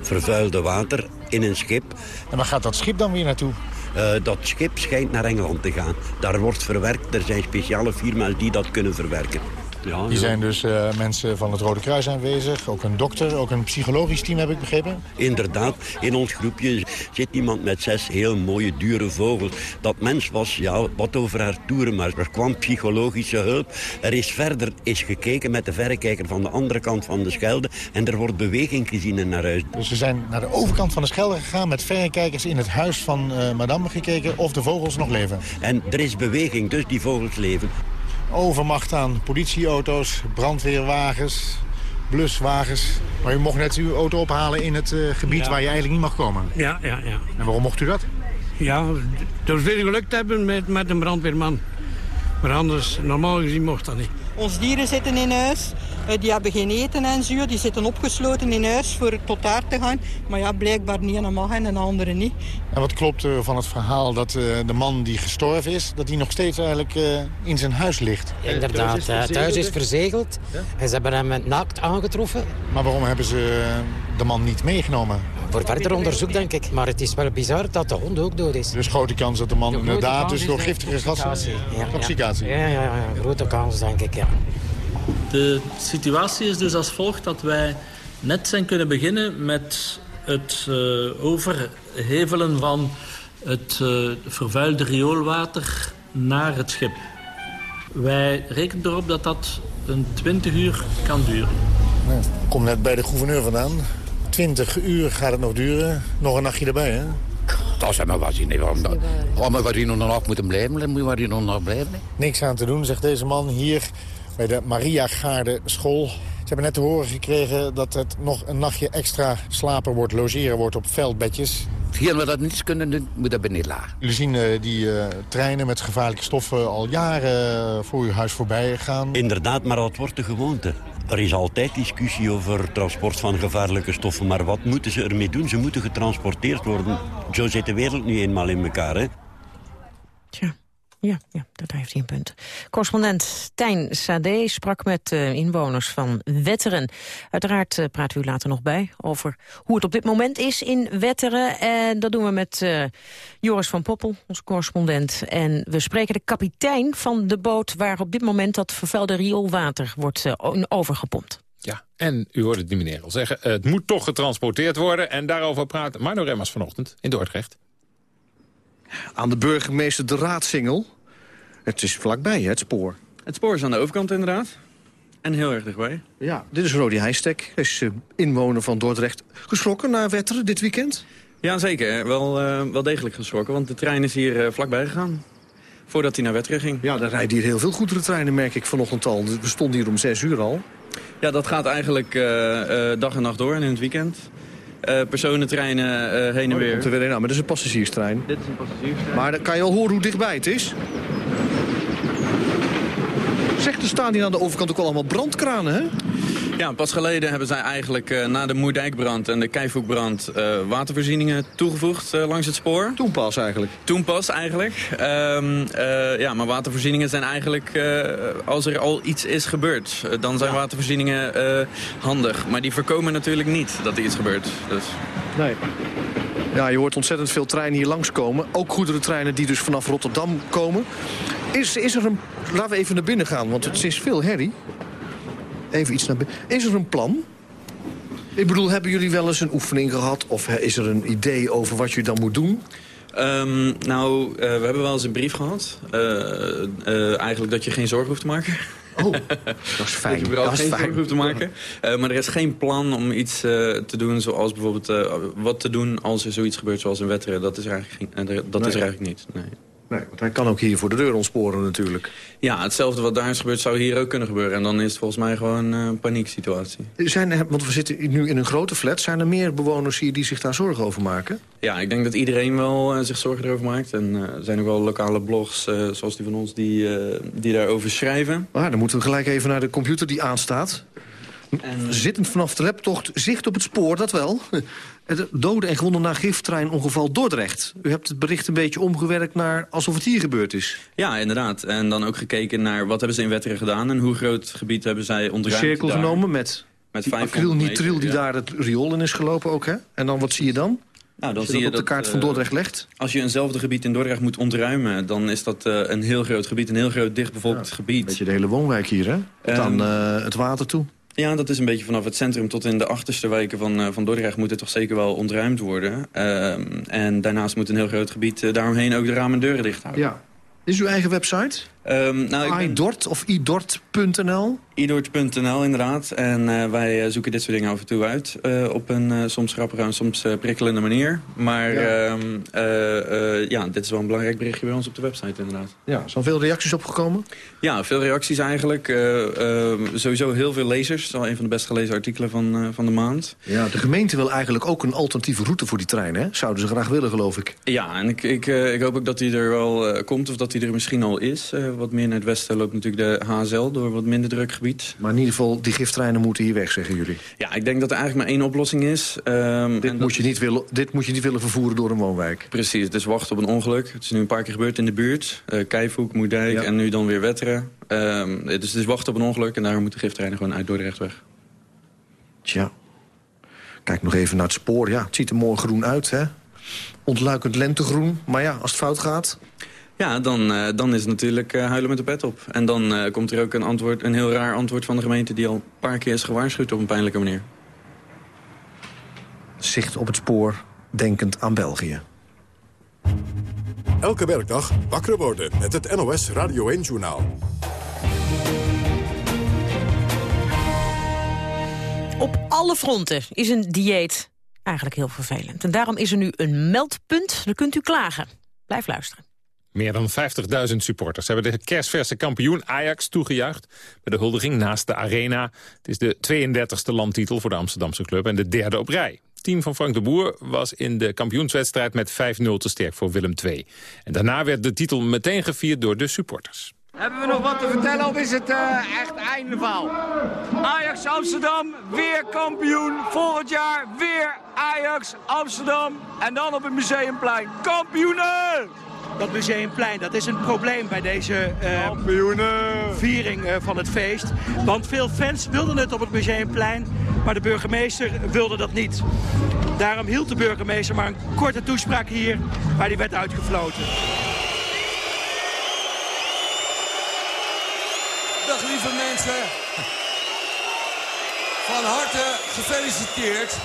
vervuilde water in een schip. En waar gaat dat schip dan weer naartoe? Uh, dat schip schijnt naar Engeland te gaan. Daar wordt verwerkt, er zijn speciale firma's die dat kunnen verwerken. Ja, Hier zijn dus uh, mensen van het Rode Kruis aanwezig. Ook een dokter, ook een psychologisch team heb ik begrepen. Inderdaad, in ons groepje zit iemand met zes heel mooie dure vogels. Dat mens was ja, wat over haar toeren, maar er kwam psychologische hulp. Er is verder is gekeken met de verrekijker van de andere kant van de Schelde. En er wordt beweging gezien in naar huis. Dus ze zijn naar de overkant van de Schelde gegaan met verrekijkers in het huis van uh, madame gekeken of de vogels nog leven. En er is beweging, dus die vogels leven overmacht aan politieauto's, brandweerwagens, bluswagens. Maar u mocht net uw auto ophalen in het uh, gebied ja. waar je eigenlijk niet mag komen. Ja, ja, ja. En waarom mocht u dat? Ja, door veel geluk te hebben met, met een brandweerman. Maar anders, normaal gezien mocht dat niet. Onze dieren zitten in huis. Die hebben geen eten en zuur. Die zitten opgesloten in huis voor tot daar te gaan. Maar ja, blijkbaar niet een mag en een andere niet. En wat klopt er van het verhaal dat uh, de man die gestorven is... dat hij nog steeds eigenlijk in zijn huis ligt? Inderdaad, het huis is verzegeld. En ze hebben hem naakt aangetroffen. Maar waarom hebben ze de man niet meegenomen? Voor verder onderzoek, denk ik. Maar het is wel bizar dat de hond ook dood is. Dus grote kans dat de man De inderdaad dus is door giftige gassen... intoxicatie. Ja, ja. Toxicatie. Ja, ja, ja, grote kans, denk ik, ja. De situatie is dus als volgt dat wij net zijn kunnen beginnen met het uh, overhevelen van het uh, vervuilde rioolwater naar het schip. Wij rekenen erop dat dat een 20 uur kan duren. Nee, kom net bij de gouverneur vandaan. 20 uur gaat het nog duren. Nog een nachtje erbij, hè? Dat is maar wat niet. Waarom, dat, waarom we hier nog een nacht moeten blijven, dan moet je hier nog een nacht blijven. Niks aan te doen, zegt deze man hier bij de Maria Gaarde school. Ze hebben net te horen gekregen dat het nog een nachtje extra slapen wordt, logeren wordt op veldbedjes. Hier we dat niets kunnen doen, moet dat beneden lagen. Jullie zien uh, die uh, treinen met gevaarlijke stoffen al jaren voor uw huis voorbij gaan. Inderdaad, maar dat wordt de gewoonte. Er is altijd discussie over transport van gevaarlijke stoffen. Maar wat moeten ze ermee doen? Ze moeten getransporteerd worden. Zo zit de wereld nu eenmaal in elkaar, hè? Tja. Ja, ja, dat heeft hij een punt. Correspondent Tijn Sade sprak met uh, inwoners van Wetteren. Uiteraard uh, praat u later nog bij over hoe het op dit moment is in Wetteren. En dat doen we met uh, Joris van Poppel, onze correspondent. En we spreken de kapitein van de boot waar op dit moment dat vervuilde rioolwater wordt overgepompt. Ja, en u hoort het die meneer al zeggen, het moet toch getransporteerd worden. En daarover praat Marno Remmers vanochtend in Dordrecht aan de burgemeester de Raadsingel. Het is vlakbij, het spoor. Het spoor is aan de overkant inderdaad. En heel erg dichtbij. Ja, dit is Rodi Heijstek. Hij is uh, inwoner van Dordrecht. Geschrokken naar Wetteren dit weekend? Ja, zeker. Wel, uh, wel degelijk geschrokken, want de trein is hier uh, vlakbij gegaan. Voordat hij naar Wetteren ging. Ja, er rijden hier heel veel goederentreinen, merk ik vanochtend al. We stonden hier om zes uur al. Ja, dat gaat eigenlijk dag en nacht door en in het weekend. Uh, personentreinen uh, heen en oh, weer. Komt er weer in aan, maar dit is een passagierstrein. Dit is een passagierstrein. Maar dan kan je al horen hoe dichtbij het is. Zeg, er staan hier aan de overkant ook wel allemaal brandkranen, hè? Ja, pas geleden hebben zij eigenlijk uh, na de Moerdijkbrand en de Keivoekbrand uh, watervoorzieningen toegevoegd uh, langs het spoor. Toen pas eigenlijk? Toen pas eigenlijk. Um, ja, maar watervoorzieningen zijn eigenlijk, als er al iets is gebeurd, dan zijn ja. watervoorzieningen handig. Maar die voorkomen natuurlijk niet dat er iets gebeurt. Dus. Nee. Ja, je hoort ontzettend veel treinen hier langskomen. Ook goederentreinen die dus vanaf Rotterdam komen. Is, is er een... Laten we even naar binnen gaan, want het is veel herrie. Even iets naar binnen. Is er een plan? Ik bedoel, hebben jullie wel eens een oefening gehad? Of is er een idee over wat je dan moet doen? Um, nou, uh, we hebben wel eens een brief gehad. Uh, uh, eigenlijk dat je geen zorgen hoeft te maken. Oh, dat is [laughs] fijn. dat je dat is geen zorgen hoeft te maken. maar er is geen plan om iets te doen zoals bijvoorbeeld... wat te doen als er zoiets gebeurt zoals een Wetteren. Dat is er eigenlijk, dat nee. is er eigenlijk niet. Nee. Nee, want hij kan ook hier voor de deur ontsporen natuurlijk. Ja, hetzelfde wat daar is gebeurd zou hier ook kunnen gebeuren. En dan is het volgens mij gewoon een uh, panieksituatie. Zijn er, want we zitten nu in een grote flat. Zijn er meer bewoners hier die zich daar zorgen over maken? Ja, ik denk dat iedereen wel uh, zich zorgen erover maakt. En uh, er zijn ook wel lokale blogs, zoals die van ons, die, die daarover schrijven. Maar dan moeten we gelijk even naar de computer die aanstaat. En... Zittend vanaf de reptocht, zicht op het spoor, dat wel. [laughs] Het dode en gewonden na giftreinongeval Dordrecht. U hebt het bericht een beetje omgewerkt naar alsof het hier gebeurd is. Ja, inderdaad. En dan ook gekeken naar wat hebben ze in Wetteren gedaan... en hoe groot gebied hebben zij ontruimd. De cirkel daar. genomen met, met die acrylnitril die ja. daar het riool in is gelopen ook, hè? En dan wat zie je dan? Nou, dan als je zie je op de kaart dat, van Dordrecht legt? Als je eenzelfde gebied in Dordrecht moet ontruimen... dan is dat uh, een heel groot gebied, een heel groot dichtbevolkt ja, gebied. Weet je, de hele woonwijk hier, hè? Tot um, aan uh, het water toe. Ja, dat is een beetje vanaf het centrum tot in de achterste wijken van, uh, van Dordrecht... moet het toch zeker wel ontruimd worden. Uh, en daarnaast moet een heel groot gebied uh, daaromheen ook de ramen en deuren dicht houden. Ja. Is uw eigen website? Um, nou, ben... iDort of idort.nl? idort.nl inderdaad. En uh, wij zoeken dit soort dingen af en toe uit. Uh, op een uh, soms grappige en soms prikkelende manier. Maar ja. Uh, ja, dit is wel een belangrijk berichtje bij ons op de website inderdaad. Ja, zijn veel reacties opgekomen? Ja, veel reacties eigenlijk. sowieso heel veel lezers. Dat is wel een van de best gelezen artikelen van, van de maand. Ja, de gemeente wil eigenlijk ook een alternatieve route voor die trein, hè? Zouden ze graag willen, geloof ik. Ja, en ik, ik, ik hoop ook dat die er wel komt of dat die er misschien al is. Wat meer naar het westen loopt natuurlijk de HSL door wat minder druk gebied. Maar in ieder geval, die giftreinen moeten hier weg, zeggen jullie? Ja, ik denk dat er eigenlijk maar één oplossing is. Um, dit, moet je niet willen, dit moet je niet willen vervoeren door een woonwijk? Precies, is wachten op een ongeluk. Het is nu een paar keer gebeurd in de buurt. Uh, Keivoek, Moerdijk ja. en nu dan weer Wetteren. Um, dus het is wachten op een ongeluk en daarom moeten de giftreinen gewoon uit Dordrecht weg. Tja. Kijk nog even naar het spoor. Ja, het ziet er mooi groen uit, hè? Ontluikend lentegroen. Maar ja, als het fout gaat... Ja, dan, uh, dan is het natuurlijk uh, huilen met de pet op. En dan uh, komt er ook een, antwoord, een heel raar antwoord van de gemeente... die al een paar keer is gewaarschuwd op een pijnlijke manier. Zicht op het spoor, denkend aan België. Elke werkdag wakker worden met het NOS Radio 1-journaal. Op alle fronten is een dieet eigenlijk heel vervelend. En daarom is er nu een meldpunt. Dan kunt u klagen. Blijf luisteren. Meer dan 50.000 supporters hebben de kerstverse kampioen Ajax toegejuicht... bij de huldiging naast de Arena. Het is de 32e landtitel voor de Amsterdamse club en de derde op rij. Het team van Frank de Boer was in de kampioenswedstrijd met 5-0 te sterk voor Willem II. En daarna werd de titel meteen gevierd door de supporters. Hebben we nog wat te vertellen of is het uh, echt einde verhaal? Ajax Amsterdam, weer kampioen. Volgend jaar weer Ajax Amsterdam. En dan op het Museumplein. Kampioenen! Dat Museumplein, dat is een probleem bij deze uh, viering uh, van het feest. Want veel fans wilden het op het Museumplein, maar de burgemeester wilde dat niet. Daarom hield de burgemeester maar een korte toespraak hier, waar die werd uitgefloten. Dag lieve mensen. Van harte gefeliciteerd.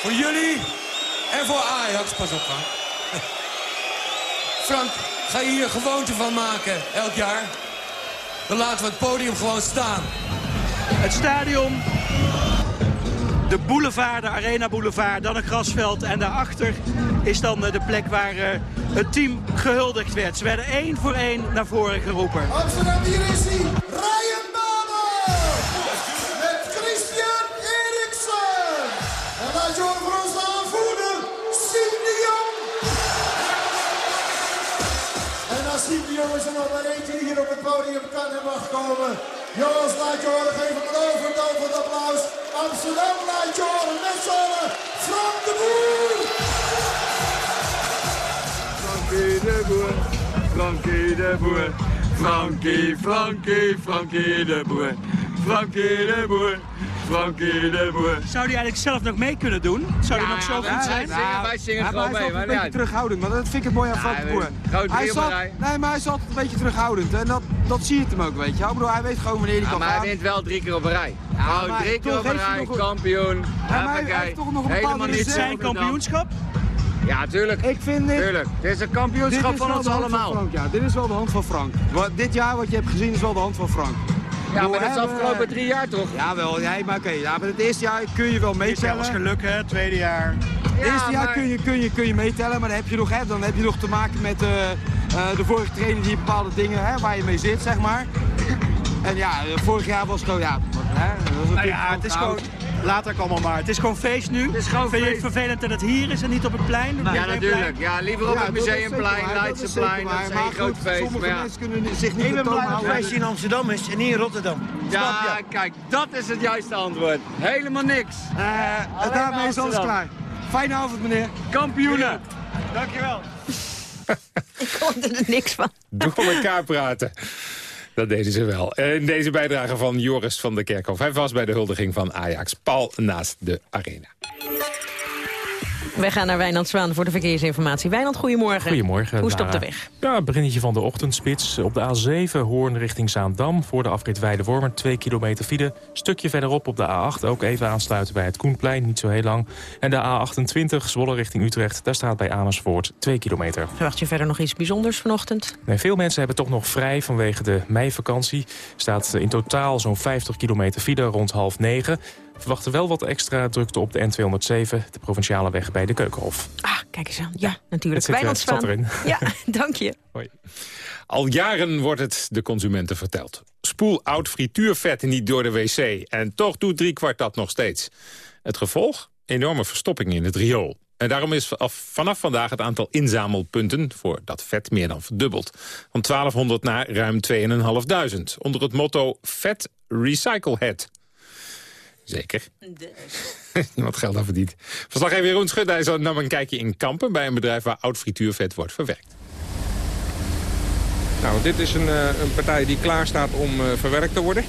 Voor jullie en voor Ajax. Pas op, Frank. Frank, ga je hier gewoonte van maken elk jaar? Dan laten we het podium gewoon staan. Het stadion, de boulevard, de Arena Boulevard, dan een grasveld. En daarachter is dan de plek waar uh, het team gehuldigd werd. Ze werden één voor één naar voren geroepen. Amsterdam, hier is hij. Podium kan en mag komen. Jongens, laat je horen. Geef hem een overdovend applaus. Amsterdam, laat je horen. Met z'n allen. Frank de Boer. Frankie de Boer. Frankie de Boer. Frankie, Frankie, Frankie de Boer. Frankie de Boer. Frankie de Boer. Zou die eigenlijk zelf nog mee kunnen doen? Zou die Ja, nog zo wij- goed wij zijn? zingen- wij zingen Ja, gewoon maar hij is mee, altijd een beetje terughoudend. Maar dat vind ik het mooi aan Frank de Boer. Groot Hij is, drie op een al- rij. nee, maar hij is altijd een beetje terughoudend. En dat, dat zie je hem ook, weet je. Ik bedoel, hij weet gewoon wanneer hij Ja, kan maar hij gaan. wint wel drie keer op een rij. Maar drie keer op een hij rij, kampioen. maar hij heeft toch nog een Helemaal bepaalde niet Zijn kampioenschap? Ja, tuurlijk. Ik vind dit... Tuurlijk. Dit is een Dit kampioenschap is van ons van allemaal. Frank, ja. Dit is wel de hand van Frank. Wat, dit jaar wat je hebt gezien is wel de hand van Frank. Ja, maar dat is de afgelopen drie jaar toch? Ja, wel. Nee, maar oké. Ja, maar het eerste jaar kun je wel meetellen. was geluk, hè? Tweede jaar. Het Ja, eerste jaar maar- kun, je, kun, je, kun je meetellen, maar dan heb je nog, hè, dan heb je nog te maken met eh, eh, de vorige trainer die bepaalde dingen hè, waar je mee zit, zeg maar. En ja, eh, vorig jaar was het gewoon, ja, hè, dat was Nou ja, het is gewoon... Later allemaal maar. Het is gewoon feest nu. Het is gewoon Vind je het vervelend dat het hier is en niet op het plein? Ja, natuurlijk. Ja, liever op Ja, het Museumplein, Leidseplein. Dat is één groot feest. Sommige Maar ja. mensen kunnen zich niet Ik ben blij dat in Amsterdam is en niet in Rotterdam. Ja, kijk, dat is het juiste antwoord. Helemaal niks. Eh, daarmee is alles klaar. Fijne avond, meneer. Kampioenen. Dankjewel. [laughs] Ik hoorde er niks van. Door elkaar praten. Dat deden ze wel. In deze bijdrage van Joris van der Kerkhof. Hij was bij de huldiging van Ajax. Pal naast de arena. Wij gaan naar Wijnand Zwaan voor de verkeersinformatie. Wijnand, goedemorgen. Goedemorgen. Hoe is het op de weg? Ja, beginnetje van de ochtendspits. Op de A7 Hoorn richting Zaandam. Voor de afrit Weidewormer 2 kilometer file. Stukje verderop op de A8 ook even aansluiten bij het Koenplein. Niet zo heel lang. En de A28 Zwolle richting Utrecht. Daar staat bij Amersfoort 2 kilometer. Verwacht je verder nog iets bijzonders vanochtend? Nee, veel mensen hebben toch nog vrij vanwege de meivakantie. Staat in totaal zo'n 50 kilometer file rond half negen. We verwachten wel wat extra drukte op de N207, de provinciale weg bij de Keukenhof. Ah, kijk eens aan. Ja, natuurlijk. Het zit, eh, zat erin. Ja, [laughs] dank je. Hoi. Al jaren wordt het de consumenten verteld. Spoel oud frituurvet niet door de wc. En toch doet driekwart dat nog steeds. Het gevolg? Enorme verstopping in het riool. En daarom is vanaf- vanaf vandaag het aantal inzamelpunten voor dat vet meer dan verdubbeld. Van 1200 naar ruim 2500. Onder het motto Vet Recycle Het. Zeker. [laughs] Niemand geld aan verdient. Verslaggever Jeroen Schutijzer nam een kijkje in Kampen... bij een bedrijf waar oud frituurvet wordt verwerkt. Nou, dit is een, eh, een partij die klaar staat om eh, verwerkt te worden.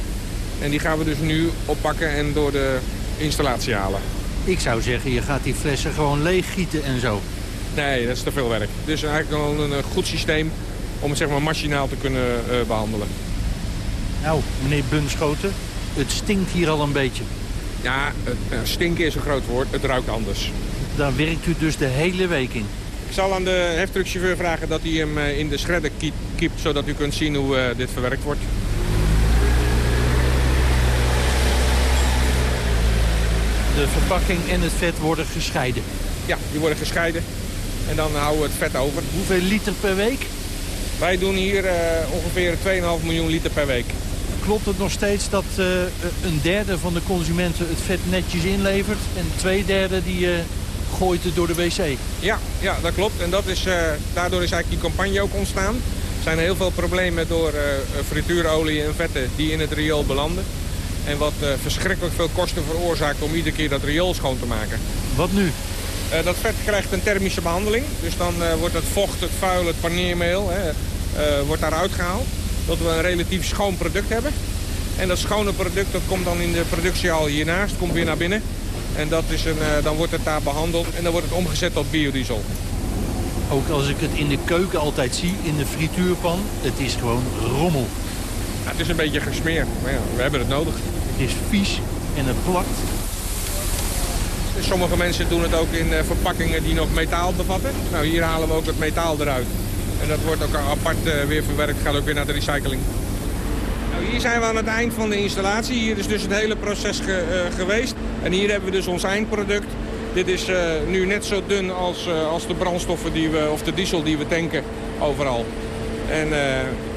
En die gaan we dus nu oppakken en door de installatie halen. Ik zou zeggen, je gaat die flessen gewoon leeggieten en zo. Nee, dat is te veel werk. Dus eigenlijk wel een, een goed systeem om het zeg maar machinaal te kunnen uh, behandelen. Nou, meneer Bunschoten, het stinkt hier al een beetje. Ja, stinken is een groot woord. Het ruikt anders. Daar werkt u dus de hele week in? Ik zal aan de heftruckchauffeur vragen dat hij hem in de schredder kiept... zodat u kunt zien hoe dit verwerkt wordt. De verpakking en het vet worden gescheiden? Ja, die worden gescheiden. En dan houden we het vet over. Hoeveel liter per week? Wij doen hier uh, ongeveer 2,5 miljoen liter per week. Klopt het nog steeds dat uh, een derde van de consumenten het vet netjes inlevert... en twee derde die uh, gooit het door de wc? Ja, ja dat klopt. En dat is, daardoor is eigenlijk die campagne ook ontstaan. Er zijn heel veel problemen door frituurolie en vetten die in het riool belanden. En wat verschrikkelijk veel kosten veroorzaakt om iedere keer dat riool schoon te maken. Wat nu? Dat vet krijgt een thermische behandeling. Dus dan wordt het vocht, het vuil, het paneermeel hè, wordt daaruit gehaald. Dat we een relatief schoon product hebben. En dat schone product dat komt dan in de productiehal hiernaast, komt weer naar binnen. En dat is een, dan wordt het daar behandeld en dan wordt het omgezet tot biodiesel. Ook als ik het in de keuken altijd zie, in de frituurpan, het is gewoon rommel. Ja, het is een beetje gesmeerd, maar ja, we hebben het nodig. Het is vies en het plakt Sommige mensen doen het ook in eh, verpakkingen die nog metaal bevatten. Nou, hier halen we ook het metaal eruit. En dat wordt ook apart eh, weer verwerkt, gaat ook weer naar de recycling. Nou, hier zijn we aan het eind van de installatie. Hier is dus het hele proces ge, uh, geweest. En hier hebben we dus ons eindproduct. Dit is uh, nu net zo dun als, als de brandstoffen die we, of de diesel die we tanken overal. En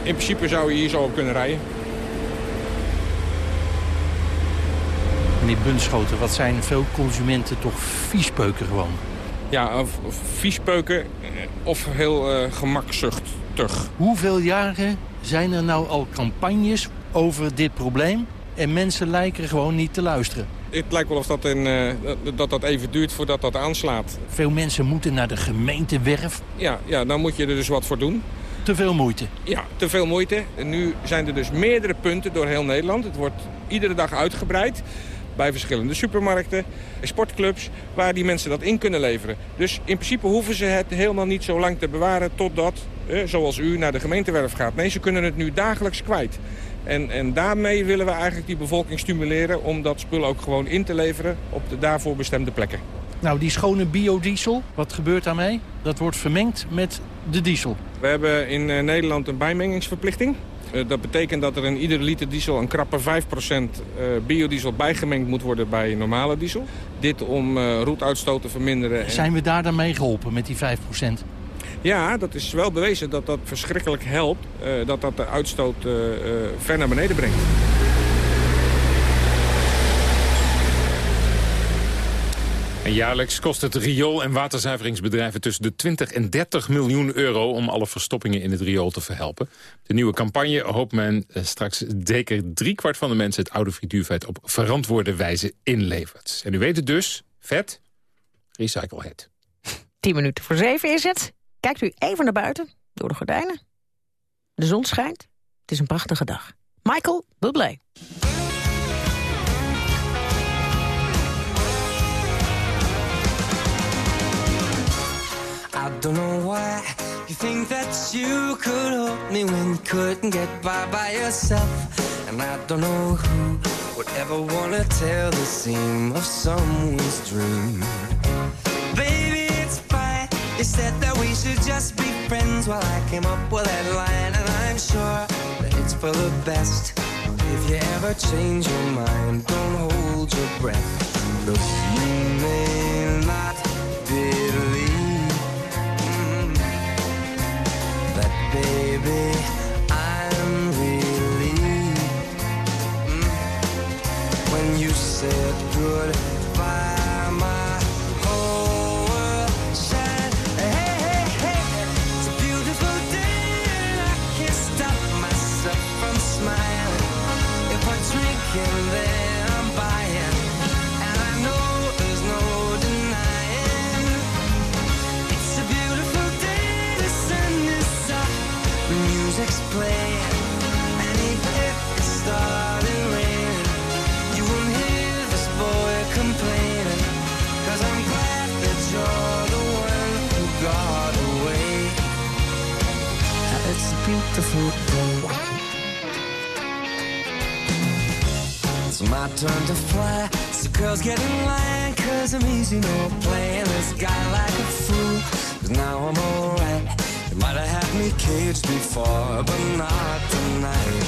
in principe zou je hier zo op kunnen rijden. meneer Bunschoten, wat zijn veel consumenten toch viespeuken gewoon? Ja, of, of viespeuken of heel uh, gemakzuchtig. Hoeveel jaren zijn er nou al campagnes over dit probleem... en mensen lijken gewoon niet te luisteren? Het lijkt wel of dat, in, uh, dat dat even duurt voordat dat aanslaat. Veel mensen moeten naar de gemeentewerf. Ja, ja, dan moet je er dus wat voor doen. Te veel moeite? Ja, te veel moeite. En nu zijn er dus meerdere punten door heel Nederland. Het wordt iedere dag uitgebreid bij verschillende supermarkten, sportclubs, waar die mensen dat in kunnen leveren. Dus in principe hoeven ze het helemaal niet zo lang te bewaren totdat, eh, zoals u, naar de gemeentewerf gaat. Nee, ze kunnen het nu dagelijks kwijt. En, en daarmee willen we eigenlijk die bevolking stimuleren om dat spul ook gewoon in te leveren op de daarvoor bestemde plekken. Nou, die schone biodiesel, wat gebeurt daarmee? Dat wordt vermengd met de diesel. We hebben in uh, Nederland een bijmengingsverplichting. Uh, dat betekent dat er in iedere liter diesel een krappe 5% uh, biodiesel bijgemengd moet worden bij normale diesel. Dit om uh, roetuitstoot te verminderen. Zijn we daar dan mee geholpen met die 5%? Ja, dat is wel bewezen dat dat verschrikkelijk helpt. dat dat de uitstoot ver naar beneden brengt. En jaarlijks kost het riool- en waterzuiveringsbedrijven tussen de 20 en 30 miljoen euro om alle verstoppingen in het riool te verhelpen. De nieuwe campagne hoopt men eh, straks zeker driekwart van de mensen het oude frituurvet op verantwoorde wijze inlevert. En u weet het dus, vet, recycle het. [laughs] 10 minuten voor zeven is het. Kijkt u even naar buiten, door de gordijnen. De zon schijnt. Het is een prachtige dag. Michael Bublé. I don't know why you think that you could help me when you couldn't get by by yourself. And I don't know who would ever want to tell the seam of someone's dream. Baby, it's fine. You said that we should just be friends while I came up with that line. And I'm sure that it's for the best. If you ever change your mind, don't hold your breath. Look, you may So girls get in line, cause I'm easy, no playing this guy like a fool. But now I'm alright. You might have had me caged before, but not tonight.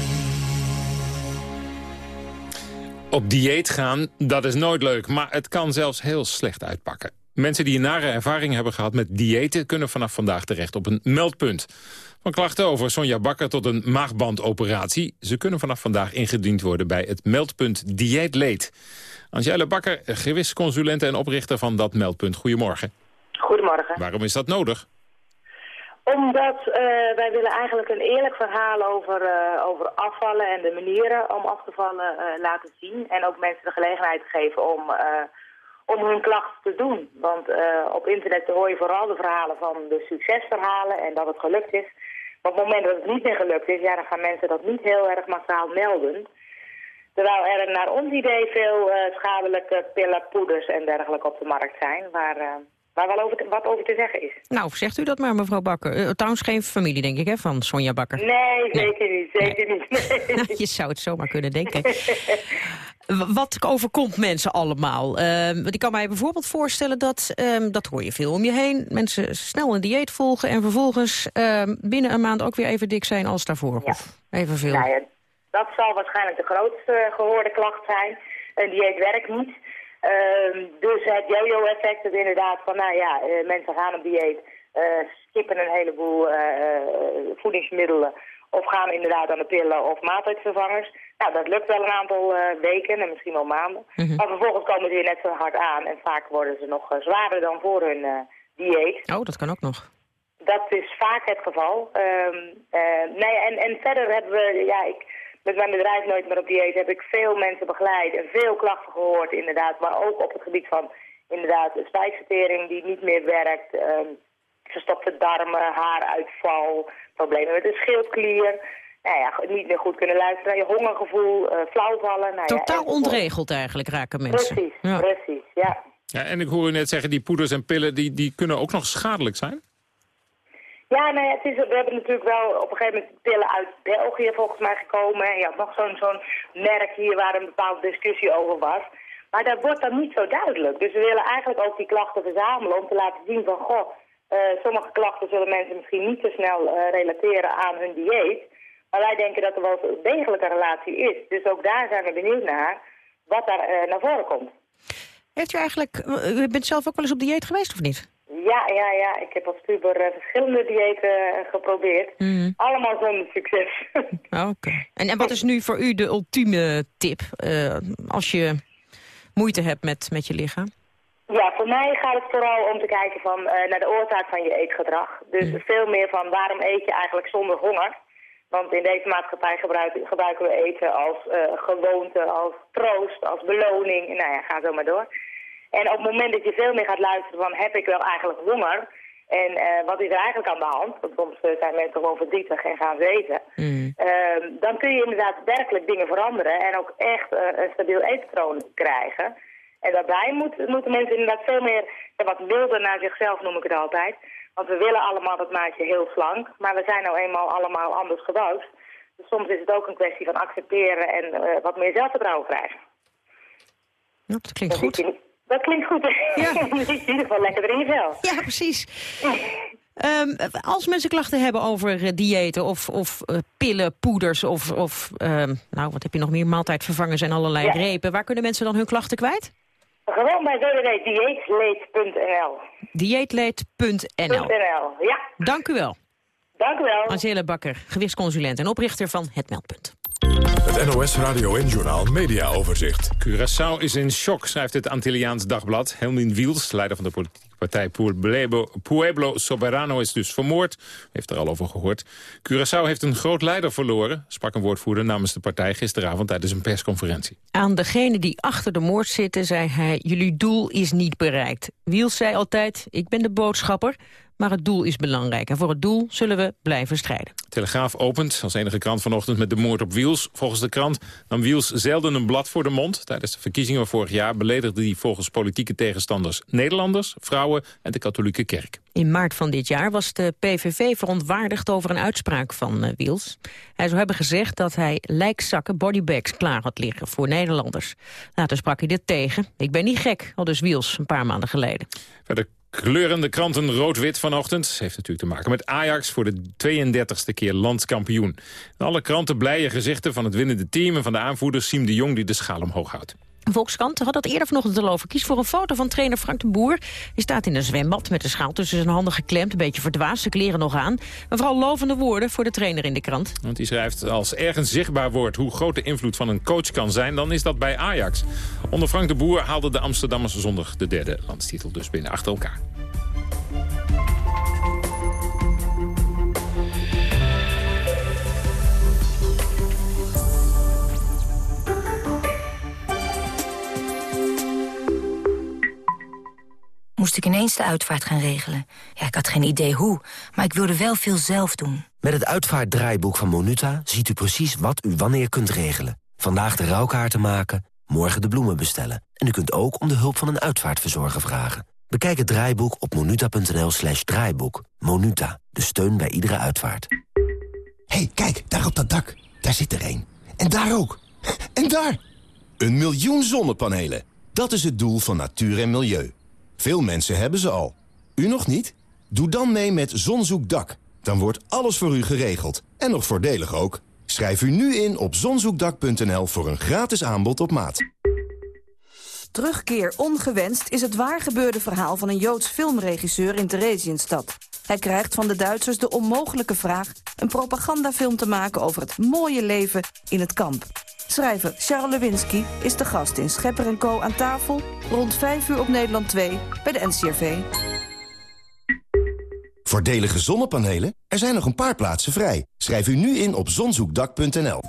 Op dieet gaan, dat is nooit leuk, maar het kan zelfs heel slecht uitpakken. Mensen die een nare ervaring hebben gehad met diëten... kunnen vanaf vandaag terecht op een meldpunt. Van klachten over Sonja Bakker tot een maagbandoperatie. Ze kunnen vanaf vandaag ingediend worden bij het meldpunt Dieetleed. Angela Bakker, gewisconsulente en oprichter van dat meldpunt. Goedemorgen. Goedemorgen. Waarom is dat nodig? Omdat eh, wij willen eigenlijk een eerlijk verhaal over, eh, over afvallen en de manieren om af te vallen eh, laten zien. En ook mensen de gelegenheid geven om, om hun klachten te doen. Want op internet hoor je vooral de verhalen van de succesverhalen en dat het gelukt is. Maar op het moment dat het niet meer gelukt is, ja, dan gaan mensen dat niet heel erg massaal melden. Terwijl er naar ons idee veel schadelijke pillen, poeders en dergelijke op de markt zijn... waar, waar wel over te- wat over te zeggen is. Nou, zegt u dat maar, mevrouw Bakker. Eh, trouwens geen familie, denk ik, hè, van Sonja Bakker. Nee, zeker niet. Zeker niet. Nee. [laughs] [laughs] Je zou het zomaar kunnen denken. [laughs] Wat overkomt mensen allemaal? Ehm, ik kan mij bijvoorbeeld voorstellen dat, ehm, dat hoor je veel om je heen... mensen snel een dieet volgen en vervolgens ehm, binnen een maand ook weer even dik zijn als daarvoor. Of evenveel. Nou ja, dat zal waarschijnlijk de grootste gehoorde klacht zijn. Een dieet werkt niet. Ehm, dus het yo-yo-effect is inderdaad van, nou ja, eh, mensen gaan op dieet, eh, skippen een heleboel eh, eh, voedingsmiddelen of gaan inderdaad aan de pillen of maaltijdvervangers. Nou, dat lukt wel een aantal eh, weken en misschien wel maanden. Maar vervolgens komen ze weer net zo hard aan en vaak worden ze nog eh, zwaarder dan voor hun eh, dieet. Oh, dat kan ook nog. Dat is vaak het geval. Ehm, eh, nee, en, en verder hebben we, ja, ik, met mijn bedrijf Nooit meer op dieet heb ik veel mensen begeleid en veel klachten gehoord inderdaad. Maar ook op het gebied van inderdaad de spijsvertering die niet meer werkt. ehm, verstopte darmen, haaruitval, problemen met de schildklier. Nou ja, niet meer goed kunnen luisteren naar je hongergevoel, eh, flauwvallen. Nou ja, Totaal ontregeld eigenlijk raken mensen. Precies, Ja. precies, ja. Ja, en ik hoor u net zeggen, die poeders en pillen die, die kunnen ook nog schadelijk zijn? Ja, nou ja, het is, we hebben natuurlijk wel op een gegeven moment pillen uit België volgens mij gekomen. En je had nog zo'n zo'n merk hier waar een bepaalde discussie over was. Maar dat wordt dan niet zo duidelijk. Dus we willen eigenlijk ook die klachten verzamelen om te laten zien van... goh, eh, sommige klachten zullen mensen misschien niet zo snel eh, relateren aan hun dieet. Maar wij denken dat er wel degelijk een relatie is. Dus ook daar zijn we benieuwd naar wat daar eh, naar voren komt. Heeft u eigenlijk, u bent zelf ook wel eens op dieet geweest of niet? Ja, ja, ja. Ik heb als puber eh, verschillende diëten eh, geprobeerd. Allemaal zonder succes. Oh, [laughs] Oké. En, en wat is nu voor u de ultieme tip eh, als je moeite hebt met, met je lichaam? Ja, voor mij gaat het vooral om te kijken van, naar de oorzaak van je eetgedrag. Dus veel meer van waarom eet je eigenlijk zonder honger. Want in deze maatschappij gebruiken, gebruiken we eten als gewoonte, als troost, als beloning. Nou ja, ga zo maar door. En op het moment dat je veel meer gaat luisteren van heb ik wel eigenlijk honger... en eh, wat is er eigenlijk aan de hand? Want soms eh, zijn mensen gewoon verdrietig en gaan ze eten. Ehm, dan kun je inderdaad werkelijk dingen veranderen en ook echt eh, een stabiel eetpatroon krijgen. En daarbij moet, moeten mensen inderdaad veel meer, wat wilder naar zichzelf noem ik het altijd. Want we willen allemaal dat maatje heel slank, maar we zijn nou eenmaal allemaal anders gebouwd. Dus soms is het ook een kwestie van accepteren en wat meer zelfvertrouwen krijgen. Ja, dat klinkt goed. Dat klinkt goed. Ja. Zit [laughs] je in ieder geval lekker in je vel. Ja, precies. Ehm, als mensen klachten hebben over eh, diëten of, of eh, pillen, poeders of, of ehm, nou, wat heb je nog meer, maaltijdvervangers en allerlei Ja. repen. Waar kunnen mensen dan hun klachten kwijt? Gewoon bij www.dieetleed.nl. Dieetleed.nl. .nl. Ja, Dank u wel. dank u wel. Angela Bakker, gewichtsconsulent en oprichter van Het Meldpunt. Het NOS Radio en Journaal Media Overzicht. Curaçao is in shock, schrijft het Antilliaans Dagblad. Helmin Wiels, leider van de politieke partij Pueblo, Soberano, is dus vermoord. Heeft er al over gehoord. Curaçao heeft een groot leider verloren, sprak een woordvoerder namens de partij gisteravond tijdens een persconferentie. Aan degene die achter de moord zitten zei hij... jullie doel is niet bereikt. Wiels zei altijd, ik ben de boodschapper, maar het doel is belangrijk. En voor het doel zullen we blijven strijden. Telegraaf opent als enige krant vanochtend met de moord op Wiels. Volgens de krant nam Wiels zelden een blad voor de mond. Tijdens de verkiezingen vorig jaar beledigde hij volgens politieke tegenstanders Nederlanders, vrouwen en de katholieke kerk. In maart van dit jaar was de PVV verontwaardigd over een uitspraak van eh, Wiels. Hij zou hebben gezegd dat hij lijkzakken bodybags klaar had liggen voor Nederlanders. Later sprak hij dit tegen. Ik ben niet gek, al dus Wiels een paar maanden geleden. Verder kleuren de kranten rood-wit vanochtend. Heeft natuurlijk te maken met Ajax voor de 32e keer landskampioen. En alle kranten blije gezichten van het winnende team... en van de aanvoerder Siem de Jong die de schaal omhoog houdt. Volkskrant had dat eerder vanochtend al over. Kies voor een foto van trainer Frank de Boer. Hij staat in een zwembad met de schaal tussen zijn handen geklemd. Een beetje verdwaasd, zijn kleren nog aan. Maar vooral lovende woorden voor de trainer in de krant. Want die schrijft, als ergens zichtbaar wordt hoe groot de invloed van een coach kan zijn... dan is dat bij Ajax. Onder Frank de Boer haalden de Amsterdammers zondag de derde landstitel dus binnen achter elkaar. Moest ik ineens de uitvaart gaan regelen. Ja, ik had geen idee hoe, maar ik wilde wel veel zelf doen. Met het uitvaartdraaiboek van Monuta ziet u precies wat u wanneer kunt regelen. Vandaag de rouwkaarten maken, morgen de bloemen bestellen. En u kunt ook om de hulp van een uitvaartverzorger vragen. Bekijk het draaiboek op monuta.nl slash draaiboek. Monuta, de steun bij iedere uitvaart. hey, kijk, daar op dat dak. Daar zit er één. En daar ook. [laughs] En daar! Een miljoen zonnepanelen. Dat is het doel van natuur en milieu. Veel mensen hebben ze al. U nog niet? Doe dan mee met Zonzoekdak. Dan wordt alles voor u geregeld. En nog voordelig ook. Schrijf u nu in op zonzoekdak.nl voor een gratis aanbod op maat. Terugkeer ongewenst is het waargebeurde verhaal van een Joods filmregisseur in Theresienstad. Hij krijgt van de Duitsers de onmogelijke vraag een propagandafilm te maken over het mooie leven in het kamp. Schrijver Charles Lewinsky is de gast in Schepper Co. aan tafel rond 5 uur op Nederland 2 bij de NCRV. Voordelige zonnepanelen? Er zijn nog een paar plaatsen vrij. Schrijf u nu in op zonzoekdak.nl.